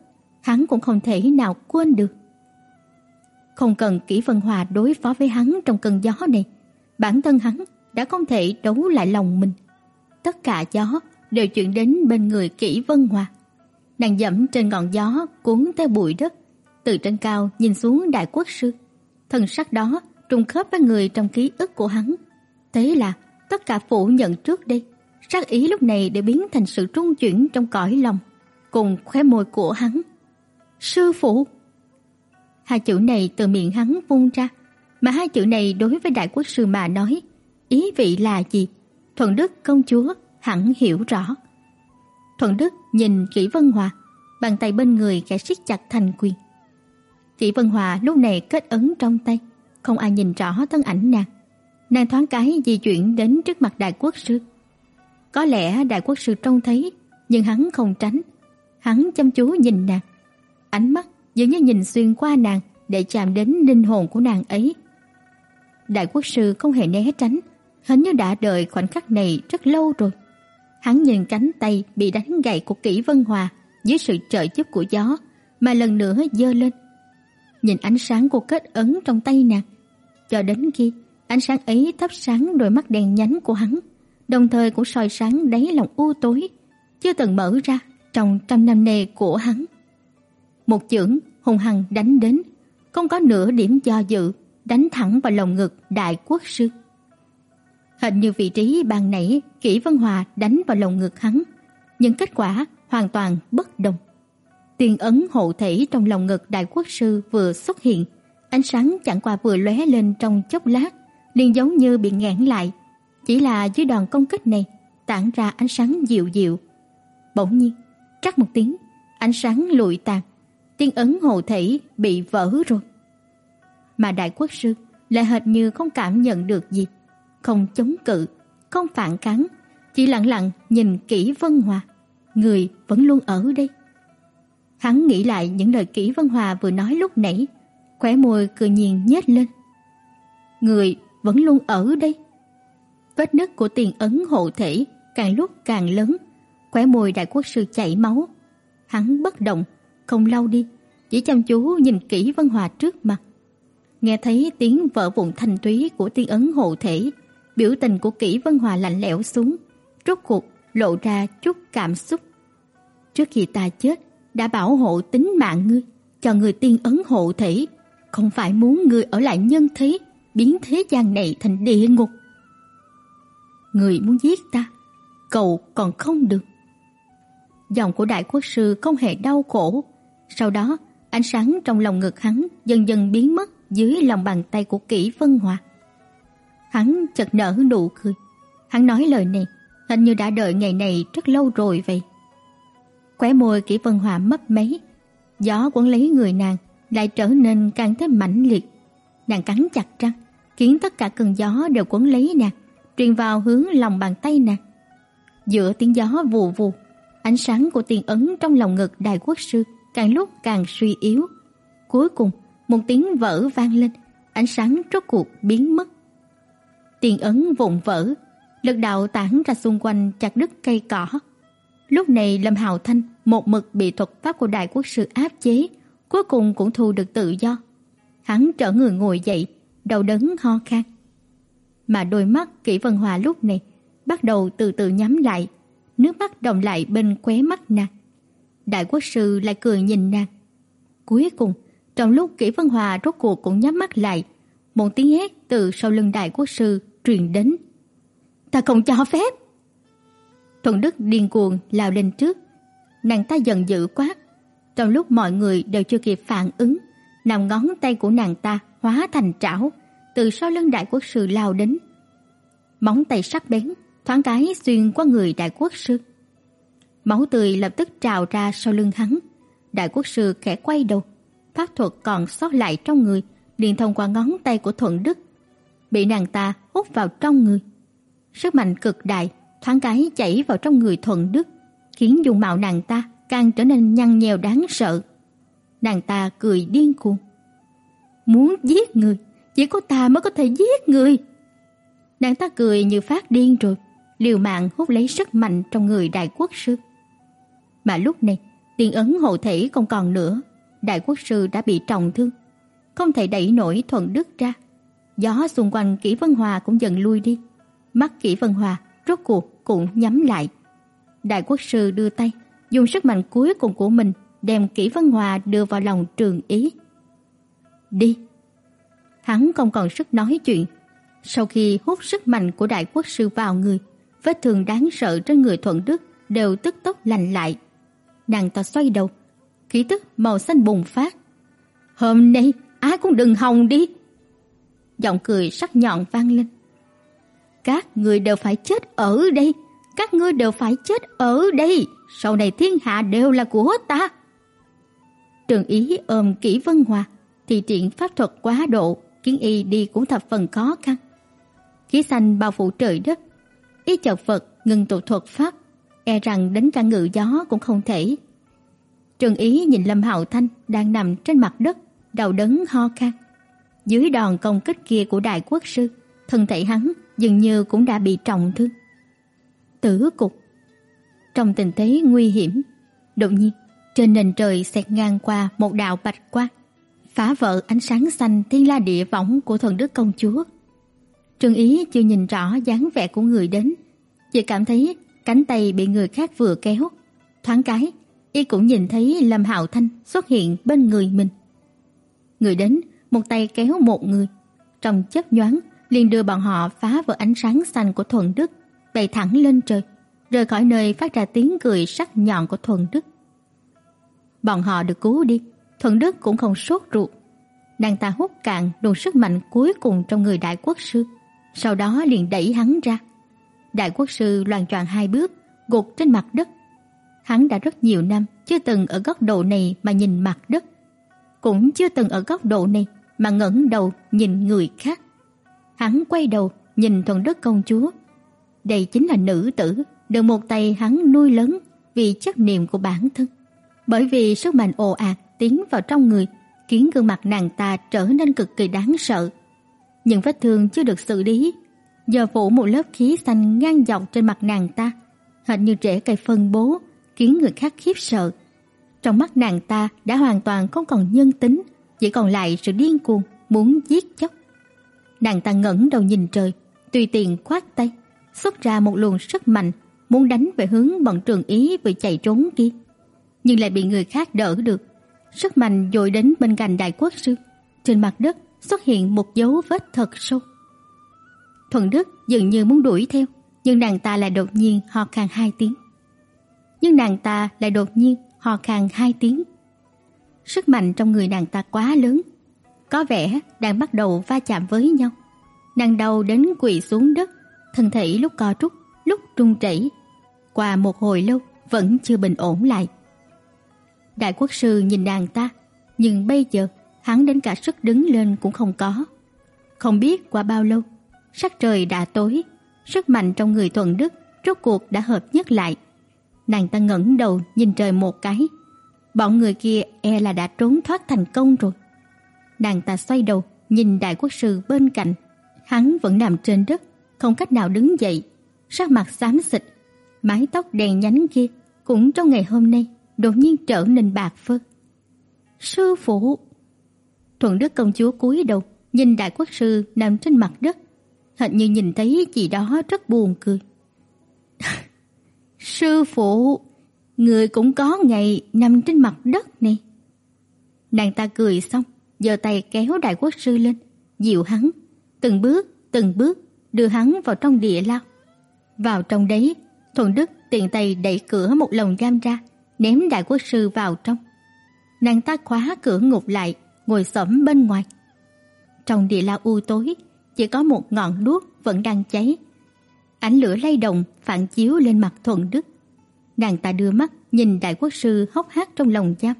hắn cũng không thể nào quên được. Không cần Kỷ Vân Hòa đối phó với hắn trong cơn gió này, bản thân hắn đã không thể đấu lại lòng mình. Tất cả gió đều chuyển đến bên người Kỷ Vân Hòa. Nàng dẫm trên ngọn gió cuốn theo bụi đất, từ trên cao nhìn xuống đại quốc sư. Thần sắc đó trùng khớp với người trong ký ức của hắn. Thế là tất cả phủ nhận trước đi sát ý lúc này để biến thành sự trung chuyển trong cõi lòng, cùng khóe môi của hắn. Sư phụ Hai chữ này từ miệng hắn phun ra, mà hai chữ này đối với đại quốc sư mà nói, ý vị là gì? Thuận Đức công chúa hẳn hiểu rõ. Thuận Đức nhìn Kỷ Vân Hòa, bàn tay bên người kẻ siết chặt thành quyền. Kỷ Vân Hòa lúc này kết ấn trong tay, không ai nhìn rõ thân ảnh nàng. Nàng thoáng cái di chuyển đến trước mặt đại quốc sư. Có lẽ đại quốc sư trông thấy, nhưng hắn không tránh. Hắn chăm chú nhìn nàng. Ánh mắt dường như nhìn xuyên qua nàng để chạm đến linh hồn của nàng ấy. Đại quốc sư không hề né tránh, hình như đã đợi khoảnh khắc này rất lâu rồi. Hắn nhìn cánh tay bị đánh gãy của Kỷ Vân Hòa dưới sự trợ giúp của gió, mà lần nữa giơ lên. Nhìn ánh sáng của kết ấn trong tay nàng, cho đến khi ánh sáng ấy thắp sáng đôi mắt đèn nhánh của hắn, đồng thời cũng soi sáng đáy lòng u tối chưa từng mở ra trong trăm năm nay của hắn. Một chưởng hùng hằng đánh đến, không có nửa điểm do dự, đánh thẳng vào lồng ngực đại quốc sư. Hình như vị trí ban nãy Kỷ Vân Hòa đánh vào lồng ngực hắn, nhưng kết quả hoàn toàn bất đồng. Tiên ấn hộ thể trong lồng ngực đại quốc sư vừa xuất hiện, ánh sáng chẳng qua vừa lóe lên trong chốc lát, liền giống như bị nghẽn lại. Chỉ là dưới đòn công kích này, tản ra ánh sáng dịu dịu. Bỗng nhiên, trắc một tiếng, ánh sáng lụi tàn, tiên ấn hộ thể bị vỡ rồi. Mà đại quốc sư lại hệt như không cảm nhận được gì, không chống cự, không phản kháng, chỉ lặng lặng nhìn kỹ Vân Hòa, người vẫn luôn ở đây. Hắn nghĩ lại những lời kỹ Vân Hòa vừa nói lúc nãy, khóe môi cười nhìn nhếch lên. Người vẫn luôn ở đây. Vết nứt của tiền ấn hộ thể càng lúc càng lớn, khóe môi đại quốc sư chảy máu. Hắn bất động, không lau đi, chỉ chăm chú nhìn kỹ Vân Hòa trước mặt. Nghe thấy tiếng vỡ vụn thanh túy của tiên ấn hộ thể, biểu tình của kỹ Vân Hòa lạnh lẽo xuống, rốt cuộc lộ ra chút cảm xúc. Trước khi ta chết, đã bảo hộ tính mạng ngươi, cho người tiên ấn hộ thể, không phải muốn ngươi ở lại nhân thế, biến thế gian này thành địa ngục. Người muốn giết ta, cầu còn không được. Giọng của đại quốc sư không hề đau khổ, sau đó ánh sáng trong lòng ngực hắn dần dần biến mất dưới lòng bàn tay của Kỷ Vân Hòa. Hắn chợt nở nụ cười. Hắn nói lời này, hình như đã đợi ngày này rất lâu rồi vậy. Khóe môi Kỷ Vân Hòa mấp máy, gió quấn lấy người nàng lại trở nên càng thêm mãnh liệt. Nàng cắn chặt răng, khiến tất cả cơn gió đều quấn lấy nàng, truyền vào hướng lòng bàn tay nàng. Giữa tiếng gió vù vù, ánh sáng của tiền ấn trong lòng ngực đại quốc sư càng lúc càng suy yếu. Cuối cùng, một tiếng vỡ vang lên, ánh sáng rốt cuộc biến mất. Tiền ấn vụn vỡ, lực đạo tản ra xung quanh chặt đứt cây cỏ. Lúc này Lâm Hạo Thanh một mực bị thuật pháp của đại quốc sư áp chế, cuối cùng cũng thu được tự do. Hắn trở người ngồi dậy, đầu đớn ho khan. Mà đôi mắt Kỷ Vân Hòa lúc này bắt đầu từ từ nhắm lại, nước mắt đồng lại bên khóe mắt nàng. Đại quốc sư lại cười nhìn nàng. Cuối cùng, trong lúc Kỷ Vân Hòa rốt cuộc cũng nhắm mắt lại, một tiếng hét từ sau lưng đại quốc sư truyền đến. Ta không cho phép. Thuận Đức điên cuồng lao lên trước. Nàng ta giận dữ quát. Trong lúc mọi người đều chưa kịp phản ứng, nằm ngón tay của nàng ta hóa thành trảo, từ sau lưng đại quốc sư lao đến. móng tay sắc bén, thoáng cái xuyên qua người đại quốc sư. Máu tươi lập tức trào ra sau lưng hắn. Đại quốc sư khẽ quay đầu, pháp thuật còn sót lại trong người, liền thông qua ngón tay của Thuận Đức, bị nàng ta hút vào trong người. Sức mạnh cực đại, thoáng cái chảy vào trong người Thuận Đức, khiến dung mạo nàng ta càng trở nên nhăn nheo đáng sợ. Nàng ta cười điên cuồng. Muốn giết người, chỉ có ta mới có thể giết người. Nàng ta cười như phát điên rồi, liều mạng hút lấy sức mạnh trong người đại quốc sư. Mà lúc này, tiền ấn hộ thể không còn nữa, đại quốc sư đã bị trọng thương, không thể đẩy nổi thuận đức ra. Gió xung quanh Kỷ Vân Hòa cũng dần lui đi, mắt Kỷ Vân Hòa rốt cuộc cũng nhắm lại. Đại quốc sư đưa tay, dùng sức mạnh cuối cùng của mình đem Kỷ Vân Hòa đưa vào lòng Trường Ý. "Đi." Hắn không còn sức nói chuyện. Sau khi hút sức mạnh của đại quốc sư vào người, vết thương đáng sợ trên người Thuận Đức đều tức tốc lành lại. Nàng ta xoay đầu, khí tức màu xanh bùng phát. "Hôm nay ai cũng đừng hòng đi." Giọng cười sắc nhọn vang lên. "Các người đều phải chết ở đây, các ngươi đều phải chết ở đây, sau này thiên hạ đều là của ta." Trường Ý ôm Kỷ Vân Hòa, thì triển pháp thuật quá độ, khiến y đi cũng thập phần khó khăn. Khí xanh bao phủ trời đất, y chợt vật ngừng tụ thuật pháp, e rằng đến cả ngự gió cũng không thể. Trường Ý nhìn Lâm Hạo Thanh đang nằm trên mặt đất, đầu đớn ho khan. Dưới đòn công kích kia của đại quốc sư, thân thể hắn dường như cũng đã bị trọng thương. Tử cục. Trong tình thế nguy hiểm, đột nhiên trên nền trời xẹt ngang qua một đạo bạch quang, phá vỡ ánh sáng xanh thiên la địa võng của thần đức công chúa. Trương Ý chưa nhìn rõ dáng vẻ của người đến, chỉ cảm thấy cánh tay bị người khác vừa kéo, thoáng cái, y cũng nhìn thấy Lâm Hạo Thanh xuất hiện bên người mình. Người đến, một tay kéo một người, trong chớp nhoáng liền đưa bọn họ phá vỡ ánh sáng xanh của Thuần Đức, bay thẳng lên trời, rời khỏi nơi phát ra tiếng cười sắc nhọn của Thuần Đức. Bọn họ được cứu đi, Thuận Đức cũng không sốt ruột. Nàng ta hút cạn luồng sức mạnh cuối cùng trong người đại quốc sư, sau đó liền đẩy hắn ra. Đại quốc sư loàn choạng hai bước, gục trên mặt đất. Hắn đã rất nhiều năm chưa từng ở góc độ này mà nhìn mặt đất, cũng chưa từng ở góc độ này mà ngẩng đầu nhìn người khác. Hắn quay đầu nhìn Thuận Đức công chúa. Đây chính là nữ tử được một tay hắn nuôi lớn vì chấp niệm của bản thân. Bởi vì sức mạnh ồ ạt tiến vào trong người, khiến gương mặt nàng ta trở nên cực kỳ đáng sợ. Những vết thương chưa được xử lý, giờ phủ một lớp khí xanh ngang dọc trên mặt nàng ta, hệt như rễ cây phân bố, khiến người khác khiếp sợ. Trong mắt nàng ta đã hoàn toàn không còn nhân tính, chỉ còn lại sự điên cuồng muốn giết chóc. Nàng ta ngẩng đầu nhìn trời, tùy tiện khoát tay, xuất ra một luồng sức mạnh muốn đánh về hướng bọn Trường Ý vừa chạy trốn kia nhưng lại bị người khác đỡ được. Sức mạnh dội đến bên cạnh đại quốc sư. Trên mặt đất xuất hiện một dấu vết thật sâu. Thuận Đức dường như muốn đuổi theo, nhưng nàng ta lại đột nhiên ho khan hai tiếng. Nhưng nàng ta lại đột nhiên ho khan hai tiếng. Sức mạnh trong người nàng ta quá lớn, có vẻ đang bắt đầu va chạm với nhau. Nàng đau đến quỳ xuống đất, thân thể lúc co rút, lúc run rẩy. Qua một hồi lâu vẫn chưa bình ổn lại. Đại quốc sư nhìn nàng ta, nhưng bây giờ hắn đến cả sức đứng lên cũng không có. Không biết qua bao lâu, sắc trời đã tối, sức mạnh trong người Thuận Đức rốt cuộc đã hợp nhất lại. Nàng ta ngẩng đầu nhìn trời một cái. Bọn người kia e là đã trốn thoát thành công rồi. Nàng ta xoay đầu nhìn đại quốc sư bên cạnh, hắn vẫn nằm trên đất, không cách nào đứng dậy, sắc mặt xám xịt, mái tóc đen nhánh kia cũng trong ngày hôm nay đột nhiên trở nên bạc phơ. "Sư phụ!" Thuận Đức công chúa cúi đầu, nhìn đại quốc sư nằm trên mặt đất, hình như nhìn thấy gì đó rất buồn cười. "Sư phụ, người cũng có ngày nằm trên mặt đất này." Nàng ta cười xong, giơ tay kéo đại quốc sư lên, dịu hắn, từng bước, từng bước đưa hắn vào trong địa lao. Vào trong đấy, Thuận Đức tiện tay đẩy cửa một lồng giam ra, ném đại quốc sư vào trong. Nàng ta khóa cửa ngục lại, ngồi xổm bên ngoài. Trong địa lao u tối, chỉ có một ngọn đuốc vẫn đang cháy, ánh lửa lay động phản chiếu lên mặt Thuận Đức. Nàng ta đưa mắt nhìn đại quốc sư hốc hác trong lòng giam,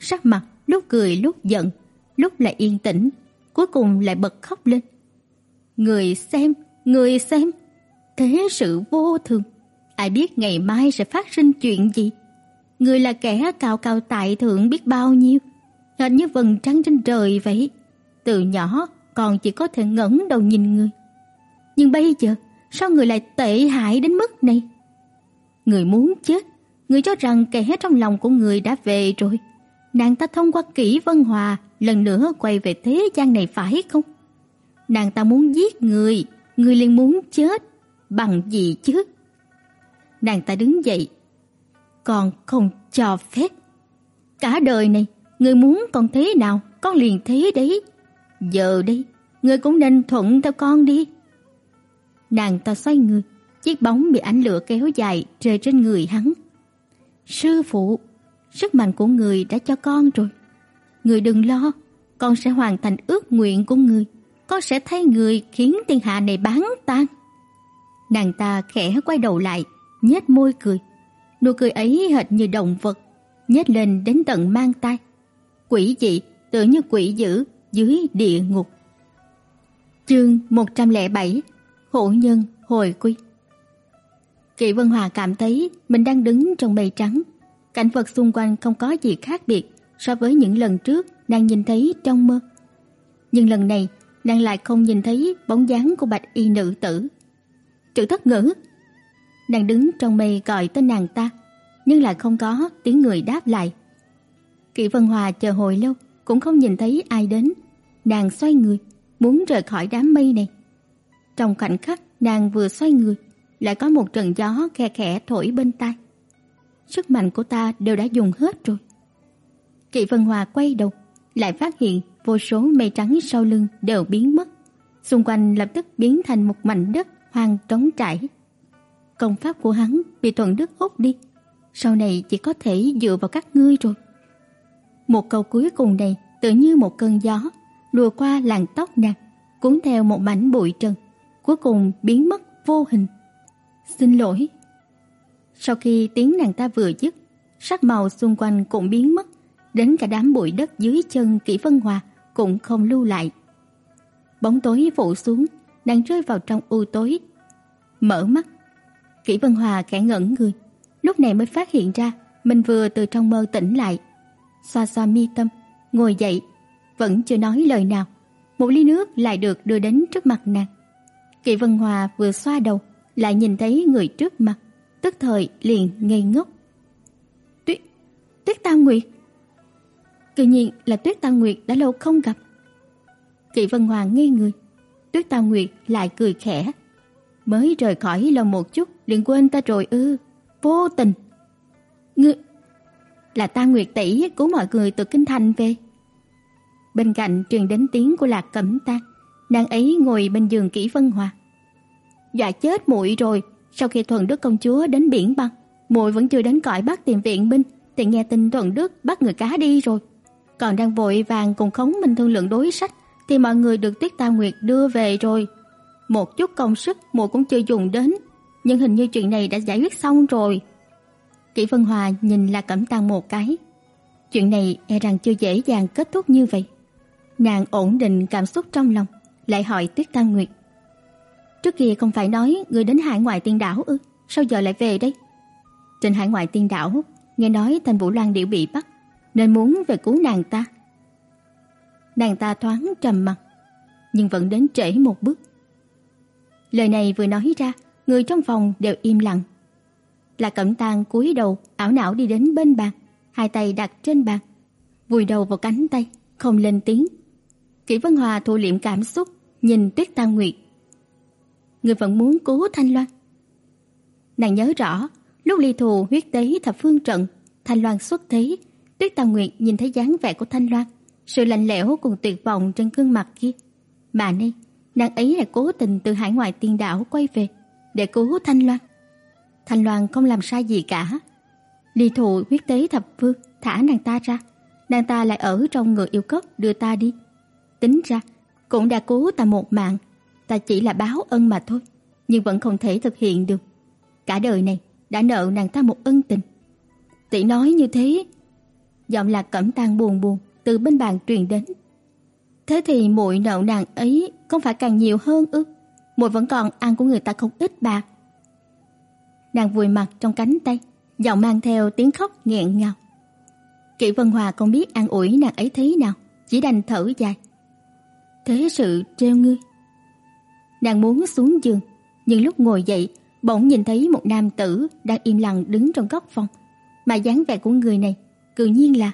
sắc mặt lúc cười lúc giận, lúc lại yên tĩnh, cuối cùng lại bật khóc lên. Người xem, người xem, thế sự vô thường, ai biết ngày mai sẽ phát sinh chuyện gì. Người là kẻ cao cao tại thượng biết bao nhiêu, hệt như vầng trăng trên trời vậy. Từ nhỏ còn chỉ có thể ngẩng đầu nhìn người. Nhưng bây giờ, sao người lại tệ hại đến mức này? Người muốn chết, người cho rằng kẻ hết trong lòng của người đã về rồi. Nàng ta thông qua kỹ Vân Hòa lần nữa quay về thế gian này phải không? Nàng ta muốn giết người, người liền muốn chết, bằng gì chứ? Nàng ta đứng dậy, còn không cho phép. Cả đời này, người muốn con thế nào, con liền thế đấy. Giờ đây, người cũng nên thuận theo con đi. Nàng ta xoay người, chiếc bóng bị ánh lửa kéo dài rơi trên người hắn. Sư phụ, sức mạnh của người đã cho con rồi. Người đừng lo, con sẽ hoàn thành ước nguyện của người. Con sẽ thay người khiến thiên hạ này bán tan. Nàng ta khẽ quay đầu lại, nhếch môi cười. Nụ cười ấy hệt như động vật, nhếch lên đến tận mang tai. Quỷ dị, tựa như quỷ dữ dưới địa ngục. Chương 107: Hộ nhân hồi quy. Kỷ Vân Hòa cảm thấy mình đang đứng trong mây trắng, cảnh vật xung quanh không có gì khác biệt so với những lần trước nàng nhìn thấy trong mơ. Nhưng lần này, nàng lại không nhìn thấy bóng dáng của Bạch Y nữ tử. Trữ Thất Ngữ. Nàng đứng trong mây gọi tên nàng ta, nhưng lại không có tiếng người đáp lại. Kỷ Vân Hòa chờ hồi lâu cũng không nhìn thấy ai đến, nàng xoay người, muốn rời khỏi đám mây này. Trong khoảnh khắc nàng vừa xoay người, lại có một trận gió khe khẽ thổi bên tai. Sức mạnh của ta đều đã dùng hết rồi. Kỵ Vân Hòa quay đầu, lại phát hiện vô số mây trắng sau lưng đều biến mất. Xung quanh lập tức biến thành một mảnh đất hoang trống trải. Công pháp của hắn bị Thuận Đức hút đi, sau này chỉ có thể dựa vào các ngươi rồi. Một câu cuối cùng này tự như một cơn gió lùa qua làn tóc nàng, cuốn theo một mảnh bụi trần, cuối cùng biến mất vô hình. "Xin lỗi." Sau khi tiếng nàng ta vừa dứt, sắc màu xung quanh cũng biến mất, đến cả đám bụi đất dưới chân Kỷ Vân Hòa cũng không lưu lại. Bóng tối phủ xuống, nàng rơi vào trong u tối. Mở mắt, Kỷ Vân Hòa khẽ ngẩn người, lúc này mới phát hiện ra mình vừa từ trong mơ tỉnh lại. Xoa xoa mi tâm, ngồi dậy, vẫn chưa nói lời nào. Một ly nước lại được đưa đến trước mặt nàng. Kỷ Vân Hòa vừa xoa đầu, lại nhìn thấy người trước mặt, tức thời liền ngây ngốc. Tuyết, Tuyết Tam Nguyệt. Tự nhiên là Tuyết Tam Nguyệt đã lâu không gặp. Kỷ Vân Hòa ngây người, Tuyết Tam Nguyệt lại cười khẽ. Mới rời khỏi lòng một chút, liền quên ta rồi ư? Vô tình. Ngươi là ta Nguyệt tỷ cứu mọi người từ kinh thành về. Bên cạnh truyền đến tiếng của Lạc Cẩm Tang, nàng ấy ngồi bên giường Kỷ Vân Hòa. Dạ chết muội rồi, sau khi Thuần Đức công chúa đến biển băng, muội vẫn chưa đến cõi Bắc tìm viện binh, thì nghe tin Thuần Đức bắt người cá đi rồi. Còn đang vội vàng cùng Khống Minh thương lượng đối sách thì mọi người được Tiết ta Nguyệt đưa về rồi. Một chút công sức muội cũng chưa dùng đến, nhưng hình như chuyện này đã giải quyết xong rồi. Kỷ Vân Hòa nhìn là Cẩm Tang một cái. Chuyện này e rằng chưa dễ dàng kết thúc như vậy. Nàng ổn định cảm xúc trong lòng, lại hỏi Tuyết Tam Nguyệt. Trước kia không phải nói người đến hải ngoại tiên đảo ư, sao giờ lại về đây? Trên hải ngoại tiên đảo, nghe nói Thành Vũ Lan Điểu bị bắt, nên muốn về cứu nàng ta. Nàng ta thoáng trầm mặt, nhưng vẫn đến trễ một bước. Lời này vừa nói ra, người trong phòng đều im lặng. Là Cẩm Tang cúi đầu, ảo não đi đến bên bàn, hai tay đặt trên bàn, vùi đầu vào cánh tay, không lên tiếng. Kỷ Vân Hòa thu liệm cảm xúc, nhìn Tuyết Tang Nguyệt. Người vẫn muốn cứu Thanh Loan. Nàng nhớ rõ, lúc ly thù huyết tế thập phương trận, Thanh Loan xuất thế, Tuyết Tang Nguyệt nhìn thấy dáng vẻ của Thanh Loan, sự lạnh lẽo cùng tuyệt vọng trên gương mặt kia. Mà nay, nàng ấy lại cố tình từ hải ngoại tiên đảo quay về để cứu Thanh Loan. Thanh Loan không làm sai gì cả. Lý Thụ huyết tế thập phương thả nàng ta ra, nàng ta lại ở trong người yêu cốc đưa ta đi. Tính ra cũng đã cứu ta một mạng, ta chỉ là báo ân mà thôi. nhưng vẫn không thể thực hiện được. Cả đời này đã nợ nàng ta một ân tình. Tỷ nói như thế, giọng Lạc Cẩm Tang buồn buồn từ bên bàn truyền đến. Thế thì muội nợ nàng ấy không phải càng nhiều hơn ư? Muội vẫn còn ăn của người ta không ít bạc. Nàng vùi mặt trong cánh tay, giọng mang theo tiếng khóc nghẹn ngào. Kỷ Vân Hòa không biết an ủi nàng ấy thế nào, chỉ đành thở dài. Thế sự treo ngươi. Nàng muốn xuống giường, nhưng lúc ngồi dậy, bỗng nhìn thấy một nam tử đang im lặng đứng trong góc phòng, mà dáng vẻ của người này tự nhiên là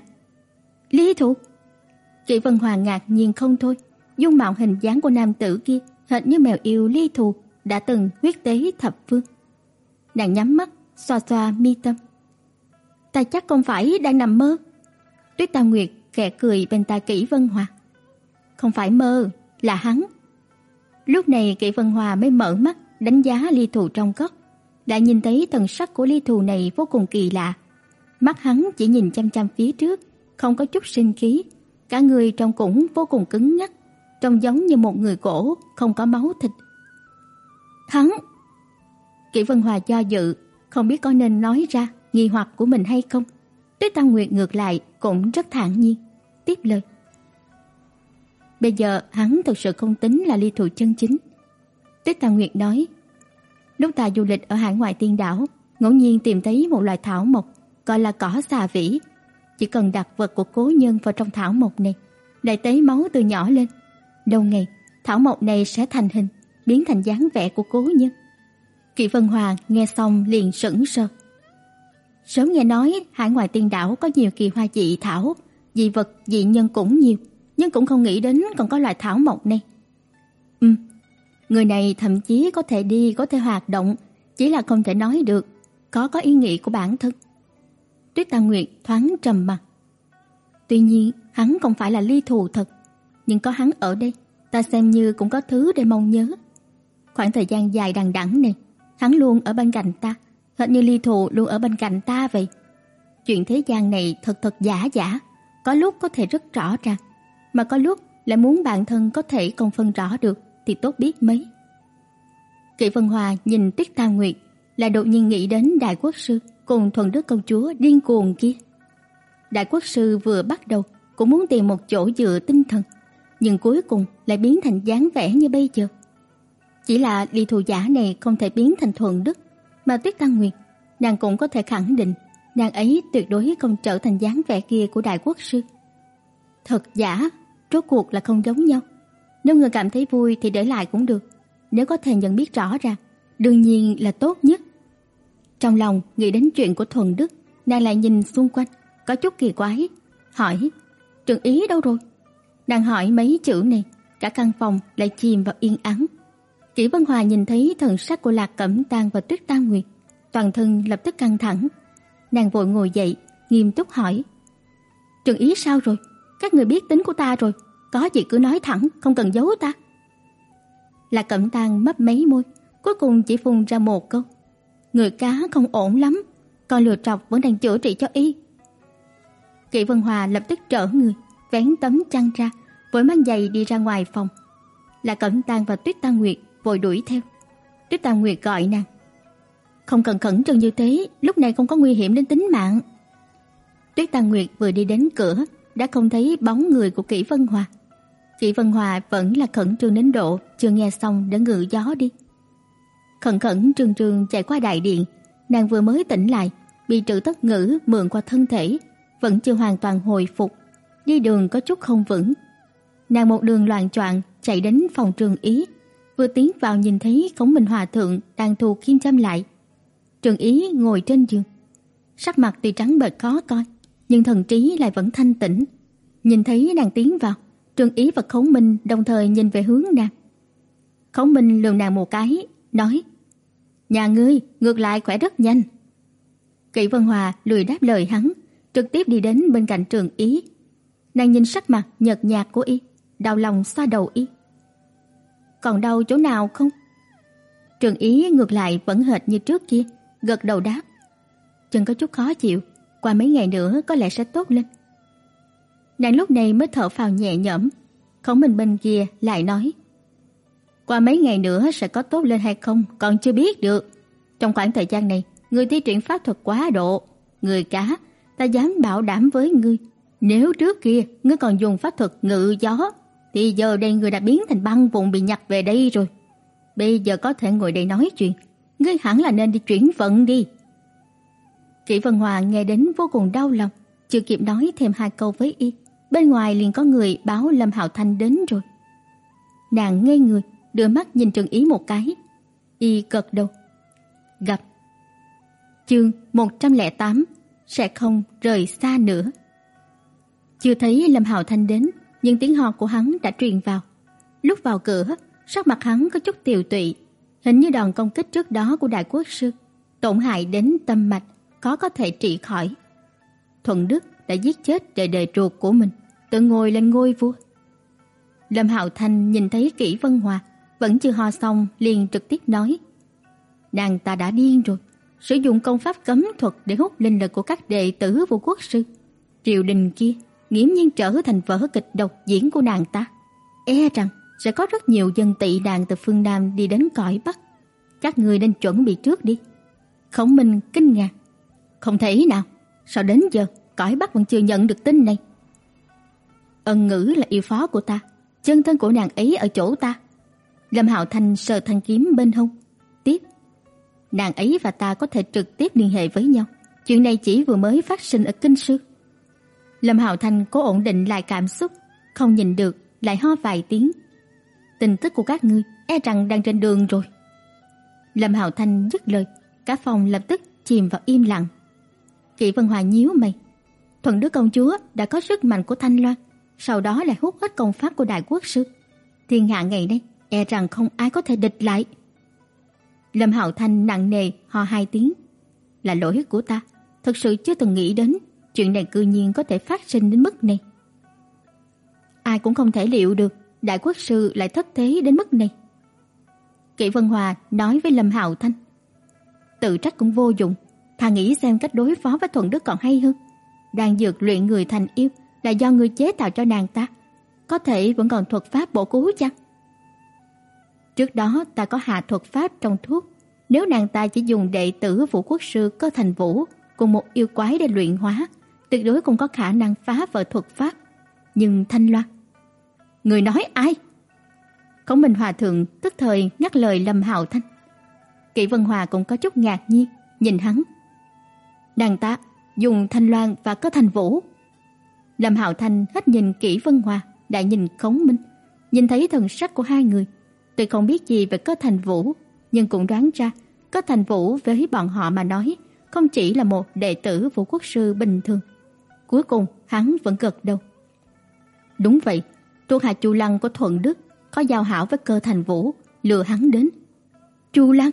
Lý Thục. Kỷ Vân Hòa ngạc nhiên không thôi, dung mạo hình dáng của nam tử kia hệt như mèo yêu ly Thù đã từng huyết tế thập phương. Nàng nhắm mắt, xoa xoa mi tâm. Ta chắc không phải đang nằm mơ. Tuyết Tam Nguyệt khẽ cười bên tai Kỷ Vân Hòa. Không phải mơ, là hắn. Lúc này Kỷ Vân Hòa mới mở mắt, đánh giá ly thù trong góc. Đã nhìn thấy thần sắc của ly thù này vô cùng kỳ lạ. Mắt hắn chỉ nhìn chăm chăm phía trước, không có chút sinh khí. Cả người trông cũng vô cùng cứng nhắc, trông giống như một người cổ, không có máu thịt. Hắn! Kỷ Vân Hòa do dự, không biết có nên nói ra nghi hoặc của mình hay không. Tuyết Tăng Nguyệt ngược lại cũng rất thản nhiên, tiếp lời. Bây giờ hắn thực sự không tính là ly thủ chân chính. Tuyết Tăng Nguyệt nói, lúc ta du lịch ở hải ngoại tiên đảo, ngẫu nhiên tìm thấy một loài thảo mộc gọi là cỏ xà vĩ. Chỉ cần đặt vật của cố nhân vào trong thảo mộc này, lại tấy máu từ nhỏ lên. đâu ngày, thảo mộc này sẽ thành hình, biến thành dáng vẻ của cố nhân. Kỷ Vân Hoàng nghe xong liền sững sờ. Sớm nghe nói hải ngoại tiên đảo có nhiều kỳ hoa dị thảo, dị vật, dị nhân cũng nhiều, nhưng cũng không nghĩ đến còn có loại thảo mộc này. Ừm, người này thậm chí có thể đi, có thể hoạt động, chỉ là không thể nói được, có có ý nghĩ của bản thân. Tuyết Tà Nguyệt thoáng trầm mặt. Tuy nhiên, hắn không phải là ly thù thật, nhưng có hắn ở đây, ta xem như cũng có thứ để mong nhớ. Khoảng thời gian dài đằng đẵng này, hắn luôn ở bên cạnh ta, hệt như ly thù luôn ở bên cạnh ta vậy. Chuyện thế gian này thật thật giả giả, có lúc có thể rất rõ ràng, mà có lúc lại muốn bản thân có thể không phân rõ được thì tốt biết mấy. Kỷ Vân Hòa nhìn Tuyết Tam Nguyệt, lại đột nhiên nghĩ đến Đại Quốc sư cùng Thuần Đức công chúa điên cuồng kia. Đại Quốc sư vừa bắt đầu cũng muốn tìm một chỗ dựa tinh thần, nhưng cuối cùng lại biến thành dáng vẻ như bây giờ. Chỉ là ly thù giả này không thể biến thành Thuần Đức, mà Tuyết Tăng Nguyệt, nàng cũng có thể khẳng định nàng ấy tuyệt đối không trở thành dáng vẻ kia của Đại Quốc sư. Thật giả, rốt cuộc là không giống nhau. Nếu người cảm thấy vui thì để lại cũng được, nếu có thể nhận biết rõ ràng, đương nhiên là tốt nhất. Trong lòng nghĩ đến chuyện của Thuần Đức, nàng lại nhìn xung quanh, có chút kỳ quái, hỏi: "Trường ý đâu rồi?" Nàng hỏi mấy chữ này, cả căn phòng lại chìm vào yên ắng. Kỷ Vân Hòa nhìn thấy thần sắc của Lạc Cẩm Tang và Tuyết Tam Nguyệt, toàn thân lập tức căng thẳng. Nàng vội ngồi dậy, nghiêm túc hỏi: "Trường ý sao rồi? Các người biết tính của ta rồi, có gì cứ nói thẳng, không cần giấu ta." Lạc Cẩm Tang mấp máy môi, cuối cùng chỉ phun ra một câu: "Người cá không ổn lắm, con lừa trọc vẫn đang chữa trị cho y." Kỷ Vân Hòa lập tức trở người, vén tấm chăn ra, với mang giày đi ra ngoài phòng. là cẩn Tang và Tuyết Tang Nguyệt vội đuổi theo. Tuyết Tang Nguyệt gọi nàng. Không cần khẩn trương như thế, lúc này không có nguy hiểm đến tính mạng. Tuyết Tang Nguyệt vừa đi đến cửa, đã không thấy bóng người của Kỷ Vân Hòa. Kỷ Vân Hòa vẫn là khẩn trương đến độ chưa nghe xong đã ngự gió đi. Khẩn khẩn trương trương chạy qua đại điện, nàng vừa mới tỉnh lại, bị trữ tất ngữ mượn qua thân thể, vẫn chưa hoàn toàn hồi phục, đi đường có chút không vững. Nàng một đường loạn choạng chạy đến phòng trường ý, vừa tiến vào nhìn thấy Khổng Minh Hòa thượng đang thu kim châm lại. Trường Ý ngồi trên giường, sắc mặt tuy trắng bệch khó coi, nhưng thần trí lại vẫn thanh tĩnh. Nhìn thấy nàng tiến vào, Trường Ý và Khổng Minh đồng thời nhìn về hướng nàng. Khổng Minh lườm nàng một cái, nói: "Nhà ngươi ngược lại khỏe rất nhanh." Kỷ Vân Hòa lười đáp lời hắn, trực tiếp đi đến bên cạnh Trường Ý. Nàng nhìn sắc mặt nhợt nhạt của y, đau lòng xoa đầu y còn đau chỗ nào không? Trường Ý ngược lại vẫn hệt như trước kia, gật đầu đáp. Chân có chút khó chịu, qua mấy ngày nữa có lẽ sẽ tốt lên. Nàng lúc này mới thở phào nhẹ nhõm, Khổng Minh bên kia lại nói: qua mấy ngày nữa sẽ có tốt lên hay không còn chưa biết được. Trong khoảng thời gian này, người thi triển pháp thuật quá độ, người cá, ta dám bảo đảm với ngươi, nếu trước kia ngươi còn dùng pháp thuật ngự gió, thì giờ đây ngươi đã biến thành băng vùng bị nhặt về đây rồi. Bây giờ có thể ngồi đây nói chuyện, ngươi hẳn là nên đi chuyển vận đi. Kỷ Vân Hòa nghe đến vô cùng đau lòng, chưa kịp nói thêm hai câu với y, bên ngoài liền có người báo Lâm Hạo Thanh đến rồi. Nàng ngây người, đưa mắt nhìn Trần Ý một cái, y gật đầu. Gặp. Chương 108 sẽ không rời xa nữa. Chưa thấy Lâm Hạo Thanh đến, nhưng tiếng hò của hắn đã truyền vào. Lúc vào cửa, sắc mặt hắn có chút tiều tụy, hình như đòn công kích trước đó của đại quốc sư tổn hại đến tâm mạch, có có thể trị khỏi. Thuận Đức đã giết chết đời đời ruột của mình, tự ngồi lên ngôi vua. Lâm Hạo Thanh nhìn thấy Kỷ Vân Hòa, vẫn chưa ho xong liền trực tiếp nói: "Nàng ta đã điên rồi, sử dụng công pháp cấm thuật để hút linh lực của các đệ tử vô quốc sư. Triều đình kia nghiễm nhiên trở thành vở kịch độc diễn của nàng ta. E rằng sẽ có rất nhiều dân tị nạn từ phương Nam đi đến cõi Bắc. Các người nên chuẩn bị trước đi." Khổng Minh kinh ngạc. Không thể nào, sao đến giờ cõi Bắc vẫn chưa nhận được tin này? Ân Ngữ là yêu phó của ta, chân thân của nàng ấy ở chỗ ta. Lâm Hạo Thanh sờ thanh kiếm bên hông, tiếp. Nàng ấy và ta có thể trực tiếp liên hệ với nhau. Chuyện này chỉ vừa mới phát sinh ở kinh sư. Lâm Hạo Thanh cố ổn định lại cảm xúc, không nhìn được, lại ho vài tiếng. Tin tức của các ngươi e rằng đang trên đường rồi. Lâm Hạo Thanh dứt lời, cả phòng lập tức chìm vào im lặng. Kỷ Vân Hòa nhíu mày. Thuận Đức công chúa đã có sức mạnh của Thanh Loan, sau đó lại hút hết công pháp của đại quốc sư. Thiên hạ ngày nay e rằng không ai có thể địch lại. Lâm Hạo Thanh nặng nề ho hai tiếng. Là lỗi của ta, thật sự chưa từng nghĩ đến chuyện này cư nhiên có thể phát sinh đến mức này. Ai cũng không thể liệu được đại quốc sư lại thất thế đến mức này. Kỷ Vân Hòa nói với Lâm Hạo Thanh. Tự trách cũng vô dụng, thà nghĩ xem cách đối phó với Thuận Đức còn hay hơn. Đang dược luyện người thành yêu là do người chế tạo cho nàng ta, có thể vẫn còn thuật pháp bổ cứu chăng? Trước đó ta có hạ thuật pháp trong thuốc, nếu nàng ta chỉ dùng đệ tử Vũ Quốc sư cơ thành vũ cùng một yêu quái để luyện hóa, tuyệt đối không có khả năng phá vỡ thuật pháp. Nhưng Thanh Loan, người nói ai? Khổng Minh Hòa thượng tức thời ngắt lời Lâm Hạo Thanh. Kỷ Vân Hòa cũng có chút ngạc nhiên, nhìn hắn. Nàng ta dùng Thanh Loan và cơ thành vũ. Lâm Hạo Thanh hết nhìn Kỷ Vân Hòa, lại nhìn Khổng Minh, nhìn thấy thần sắc của hai người, Tuy không biết gì về Cơ Thành Vũ, nhưng cũng đoán ra Cơ Thành Vũ với bọn họ mà nói không chỉ là một đệ tử Vũ Quốc sư bình thường. Cuối cùng hắn vẫn gật đầu. Đúng vậy, thuộc hạ Chu Lăng của Thuận Đức có giao hảo với Cơ Thành Vũ, lừa hắn đến. Chu Lăng?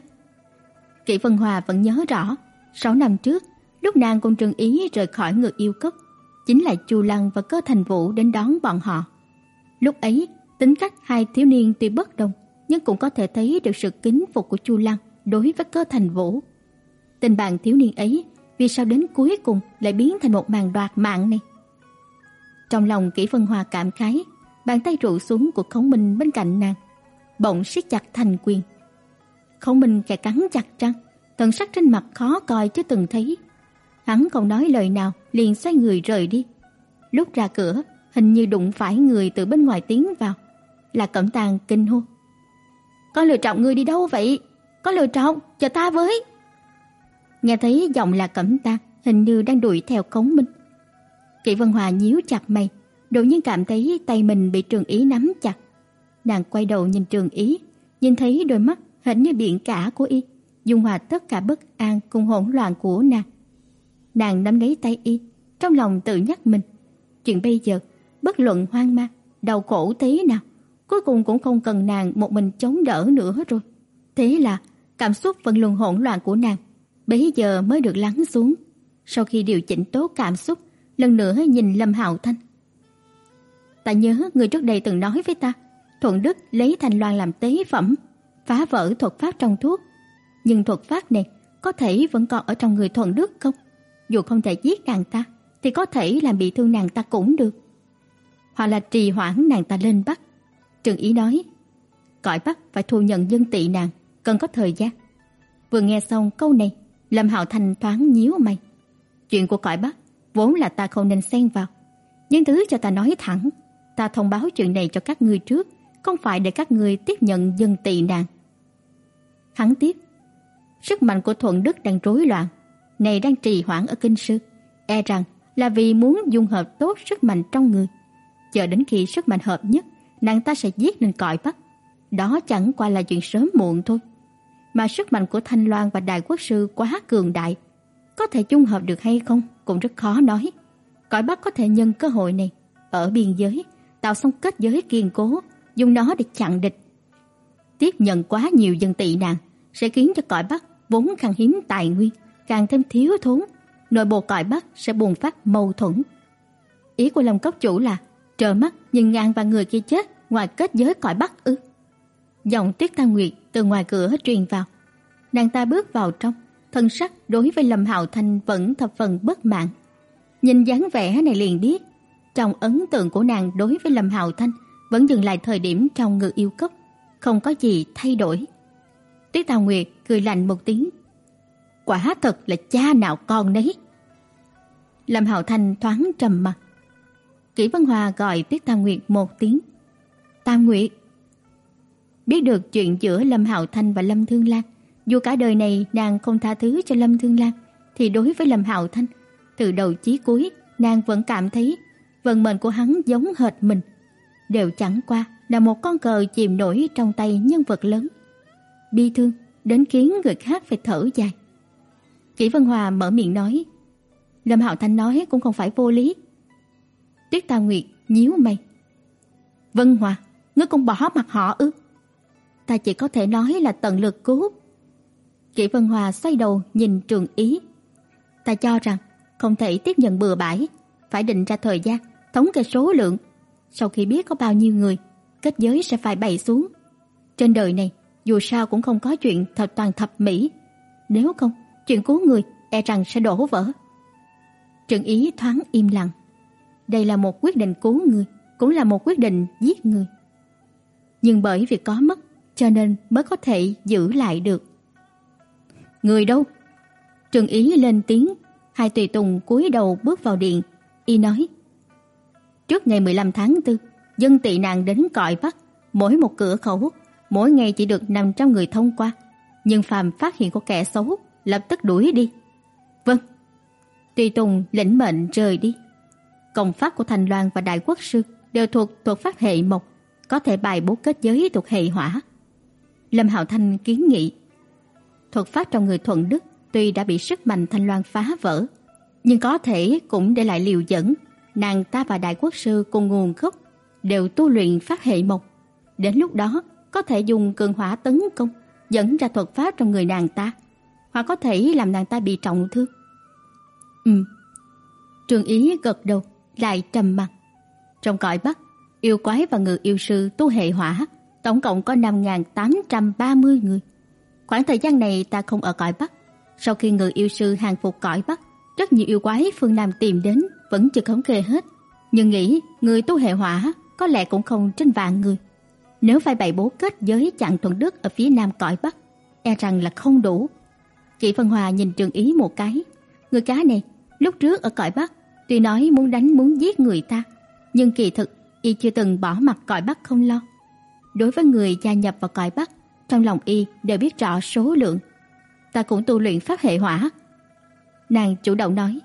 Kỷ Vân Hòa vẫn nhớ rõ, 6 năm trước, lúc nàng cùng Trừng Ý rời khỏi người yêu cốc, chính là Chu Lăng và Cơ Thành Vũ đến đón bọn họ. Lúc ấy, tính cách hai thiếu niên tuy bất đồng, nhưng cũng có thể thấy được sự kính phục của Chu Lăng đối với Cơ Thành Vũ. Tình bạn thiếu niên ấy vì sao đến cuối cùng lại biến thành một màn đoạt mạng này? Trong lòng Kỷ Vân Hòa cảm khái, bàn tay trụ xuống của Khổng Minh bên cạnh nàng, bỗng siết chặt thành quyền. Khổng Minh khẽ cắn chặt răng, thần sắc trên mặt khó coi chưa từng thấy. Hắn không nói lời nào, liền xoay người rời đi. Lúc ra cửa, hình như đụng phải người từ bên ngoài tiến vào, là Cẩm Tàng kinh hô con lựa trọng ngươi đi đâu vậy? con lựa trọng, chờ ta với. Nghe thấy giọng là Cẩm ta hình như đang đuổi theo Cống Minh. Kỷ Vân Hòa nhíu chặt mày, đột nhiên cảm thấy tay mình bị Trường Ý nắm chặt. Nàng quay đầu nhìn Trường Ý, nhìn thấy đôi mắt hệt như biển cả của y, dung hòa tất cả bất an cùng hỗn loạn của nàng. Nàng nắm lấy tay y, trong lòng tự nhắc mình, chuyện bây giờ bất luận hoang mang, đau khổ thế nào, cuối cùng cũng không cần nàng một mình chống đỡ nữa hết rồi. Thế là cảm xúc vẫn luôn hỗn loạn của nàng bấy giờ mới được lắng xuống. Sau khi điều chỉnh tốt cảm xúc, lần nữa nhìn Lâm Hạo Thanh. Ta nhớ người trước đây từng nói với ta, Thuận Đức lấy Thanh Loan làm tế phẩm, phá vỡ thuật pháp trong thuốc. Nhưng thuật pháp này có thể vẫn còn ở trong người Thuận Đức không? Dù không thể giết nàng ta, thì có thể làm bị thương nàng ta cũng được. Hoặc là trì hoãn nàng ta lên Bắc. Trừng Ý nói, cõi Bắc phải thu nhận dân tị nạn, cần có thời gian. Vừa nghe xong câu này, Lâm Hạo Thành thoáng nhíu mày. Chuyện của cõi Bắc vốn là ta không nên xen vào, nhưng thứ cho ta nói thẳng, ta thông báo chuyện này cho các ngươi trước, không phải để các ngươi tiếp nhận dân tị nạn. Hắn tiếp, sức mạnh của Thuận Đức đang rối loạn, này đang trì hoãn ở kinh sư, e rằng là vì muốn dung hợp tốt sức mạnh trong người. Chờ đến khi sức mạnh hợp nhất, nàng ta sẽ giết nên cõi Bắc. Đó chẳng qua là chuyện sớm muộn thôi. Mà sức mạnh của Thanh Loan và Đại Quốc sư quá cường đại, có thể chung hợp được hay không cũng rất khó nói. Cõi Bắc có thể nhân cơ hội này ở biên giới tạo xong kết giới kiên cố, dùng nó để chặn địch. Tiếp nhận quá nhiều dân tị nạn sẽ khiến cho cõi Bắc vốn khan hiếm tài nguyên càng thêm thiếu thốn, nội bộ cõi Bắc sẽ bùng phát mâu thuẫn. Ý của Lâm Cốc chủ là trơ mắt nhìn ngàn và người kia chết ngoài kết giới cõi Bắc ư? Giọng Tuyết Thanh Nguyệt từ ngoài cửa truyền vào. Nàng ta bước vào trong, thân sắc đối với Lâm Hạo Thanh vẫn thập phần bất mãn. Nhìn dáng vẻ này liền biết, trong ấn tượng của nàng đối với Lâm Hạo Thanh vẫn dừng lại thời điểm trong ngự yêu cốc, không có gì thay đổi. Tuyết Tào Nguyệt cười lạnh một tiếng. Quả thật là cha nào con nấy. Lâm Hạo Thanh thoáng trầm mặt. Kỷ Vân Hòa gọi Tiết Tam Nguyệt một tiếng. Tam Nguyệt. Biết được chuyện giữa Lâm Hạo Thanh và Lâm Thương Lan, dù cả đời này nàng không tha thứ cho Lâm Thương Lan, thì đối với Lâm Hạo Thanh, từ đầu chí cuối nàng vẫn cảm thấy vận mệnh của hắn giống hệt mình, đều chẳng qua là một con cờ chìm nổi trong tay nhân vật lớn. Bi thương đến khiến người khác phải thở dài. Kỷ Vân Hòa mở miệng nói, Lâm Hạo Thanh nói cũng không phải vô lý. Tuyết Tà Nguyệt nhíu mày. Vân Hòa, ngươi cũng bỏ mặt họ ư? Ta chỉ có thể nói là tận lực cứu. Kỷ Vân Hòa xoay đầu nhìn Trường Ý. Ta cho rằng không thể tiếp nhận bừa bãi, phải định ra thời gian, thống kê số lượng. Sau khi biết có bao nhiêu người, kết giới sẽ phải bày xuống. Trên đời này, dù sao cũng không có chuyện thật toàn thập mỹ. Nếu không, chuyện cứu người e rằng sẽ đổ vỡ. Trần Ý thoáng im lặng. Đây là một quyết định cứu người, cũng là một quyết định giết người. Nhưng bởi vì có mất, cho nên mới có thể giữ lại được. Người đâu? Trừng Ý lên tiếng, hai tùy tùng cúi đầu bước vào điện, y nói: Trước ngày 15 tháng 4, dân tị nạn đến cõi Bắc, mỗi một cửa khẩu, mỗi ngày chỉ được 500 người thông qua, nhưng phàm phát hiện có kẻ xấu, lập tức đuổi đi. Vâng. Tùy Tùng lĩnh mệnh rời đi. Công pháp của Thành Loan và Đại Quốc sư đều thuộc thuật pháp hệ mộc, có thể bài bố kết giới thuộc hệ hỏa. Lâm Hạo Thanh kiến nghị, thuật pháp trong người thuận đức tuy đã bị sức mạnh Thanh Loan phá vỡ, nhưng có thể cũng để lại liều dẫn, nàng ta và Đại Quốc sư cùng nguồn gốc đều tu luyện pháp hệ mộc. Đến lúc đó, có thể dùng cường hỏa tấn công, dẫn ra thuật pháp trong người nàng ta, hoặc có thể làm nàng ta bị trọng thương. Ừm. Trường Ý gật đầu, lại trầm mặc Trong cõi Bắc, yêu quái và ngự yêu sư tu hệ hỏa, tổng cộng có 5830 người. Khoảng thời gian này ta không ở cõi Bắc, sau khi ngự yêu sư hàng phục cõi Bắc, rất nhiều yêu quái phương Nam tìm đến vẫn chưa thống kê hết, nhưng nghĩ người tu hệ hỏa có lẽ cũng không trên vạn người. Nếu phải bày bố kết giới chặn thuận đức ở phía nam cõi Bắc, e rằng là không đủ. Kỷ Vân Hòa nhìn Trường Ý một cái, người cá này lúc trước ở cõi Bắc tuy nói muốn đánh muốn giết người ta, nhưng kỳ thực y chưa từng bỏ mặt cõi Bắc không lo. Đối với người gia nhập vào cõi Bắc, trong lòng y đều biết rõ số lượng. Ta cũng tu luyện pháp hệ hỏa. Nàng chủ động nói,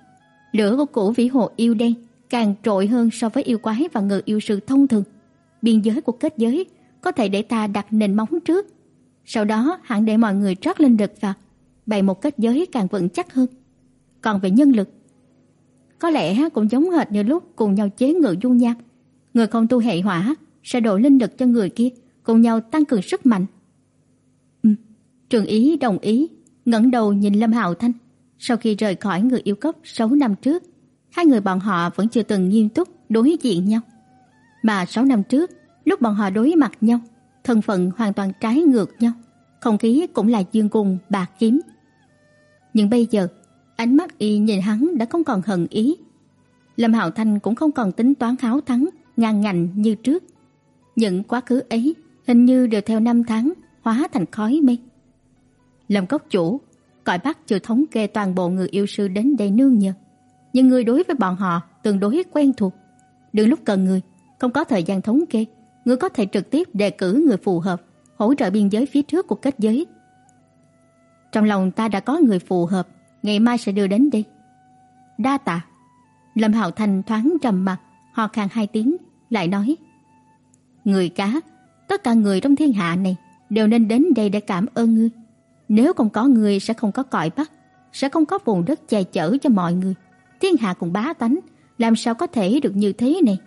lửa của cổ vĩ hồ yêu đen càng trội hơn so với yêu quái và ngự yêu sư thông thường. Biên giới của kết giới có thể để ta đặt nền móng trước, sau đó hẳn để mọi người trót lên đực vào, bày một kết giới càng vững chắc hơn. Còn về nhân lực, có lẽ cũng giống hệt như lúc cùng nhau chế ngự dung nham, người không tu hệ hỏa sẽ đổ linh lực cho người kia, cùng nhau tăng cường sức mạnh. Ừ, Trường Ý đồng ý, ngẩng đầu nhìn Lâm Hạo Thanh. Sau khi rời khỏi người yêu cốc 6 năm trước, hai người bọn họ vẫn chưa từng nghiêm túc đối diện nhau. Mà 6 năm trước, lúc bọn họ đối mặt nhau, thân phận hoàn toàn trái ngược nhau, không khí cũng là dương cung bạc kiếm. Nhưng bây giờ, ánh mắt y nhìn hắn đã không còn hận ý. Lâm Hạo Thanh cũng không còn tính toán háo thắng, ngang ngạnh như trước. Những quá khứ ấy, hình như đều theo năm tháng hóa thành khói mây. Lâm cốc chủ, cõi Bắc chưa thống kê toàn bộ người yêu sư đến đây nương nhờ, nhưng người đối với bọn họ tương đối quen thuộc. Đừng lúc cần người, không có thời gian thống kê, người có thể trực tiếp đề cử người phù hợp, hỗ trợ biên giới phía trước của kết giới. Trong lòng ta đã có người phù hợp, ngày mai sẽ đưa đến đi. Đa tạ. Lâm Hạo Thành thoáng trầm mặt, ho khan hai tiếng, lại nói: "Người cá, tất cả người trong thiên hạ này đều nên đến đây để cảm ơn ngươi. Nếu không có ngươi sẽ không có cõi Bắc, sẽ không có vùng đất che chở cho mọi người. Thiên hạ cùng bá tánh, làm sao có thể được như thế này?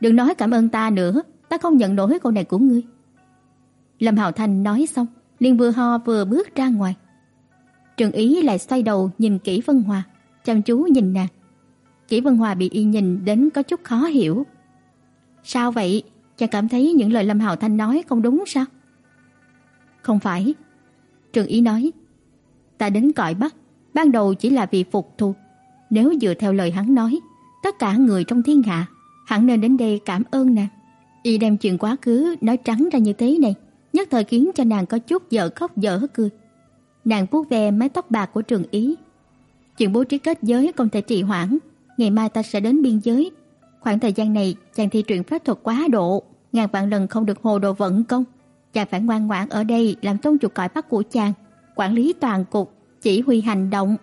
Đừng nói cảm ơn ta nữa, ta không nhận nổi câu này của ngươi." Lâm Hạo Thành nói xong, liền vừa ho vừa bước ra ngoài. Trừng Ý lại xoay đầu nhìn kỹ Vân Hòa, chăm chú nhìn nàng. Kỷ Vân Hòa bị y nhìn đến có chút khó hiểu. Sao vậy? Chàng cảm thấy những lời Lâm Hạo Thanh nói không đúng sao? Không phải. Trường Ý nói. Ta đến cõi Bắc, ban đầu chỉ là vì phục thù. Nếu dựa theo lời hắn nói, tất cả người trong thiên hạ hẳn nên đến đây cảm ơn nàng. Y đem chuyện quá khứ nói trắng ra như thế này, nhất thời khiến cho nàng có chút dở khóc dở cười. Nàng vuốt ve mái tóc bạc của Trường Ý. Chuyện bố trí kết giới không thể trì hoãn, ngày mai ta sẽ đến biên giới. Khoảng thời gian này chàng thi truyện pháp thuật quá độ, ngàn vạn lần không được hồ đồ vận công. Chàng phải ngoan ngoãn ở đây làm tôn chủ cõi bắc của chàng, quản lý toàn cục, chỉ huy hành động.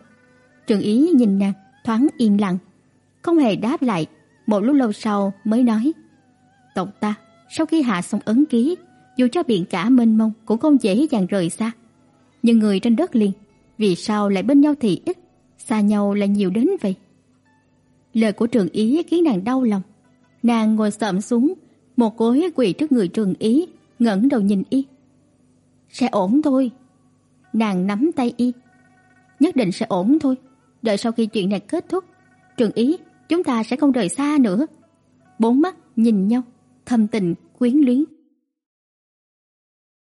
Trường Ý nhìn nàng, thoáng im lặng, không hề đáp lại, một lúc lâu sau mới nói: "Tộc ta, sau khi hạ xong ấn ký, dù cho biển cả mênh mông cũng không dễ dàng rời xa. Nhưng người trên đất liền, vì sao lại bên nhau thì ít, xa nhau lại nhiều đến vậy?" Lời của Trường Ý khiến nàng đau lòng. Nàng ngồi xổm xuống, một gối quỳ trước người Trường Ý, ngẩng đầu nhìn y. "Sẽ ổn thôi." Nàng nắm tay y. "Nhất định sẽ ổn thôi, đợi sau khi chuyện này kết thúc, Trường Ý, chúng ta sẽ không rời xa nữa." Bốn mắt nhìn nhau, thâm tình quyến luyến.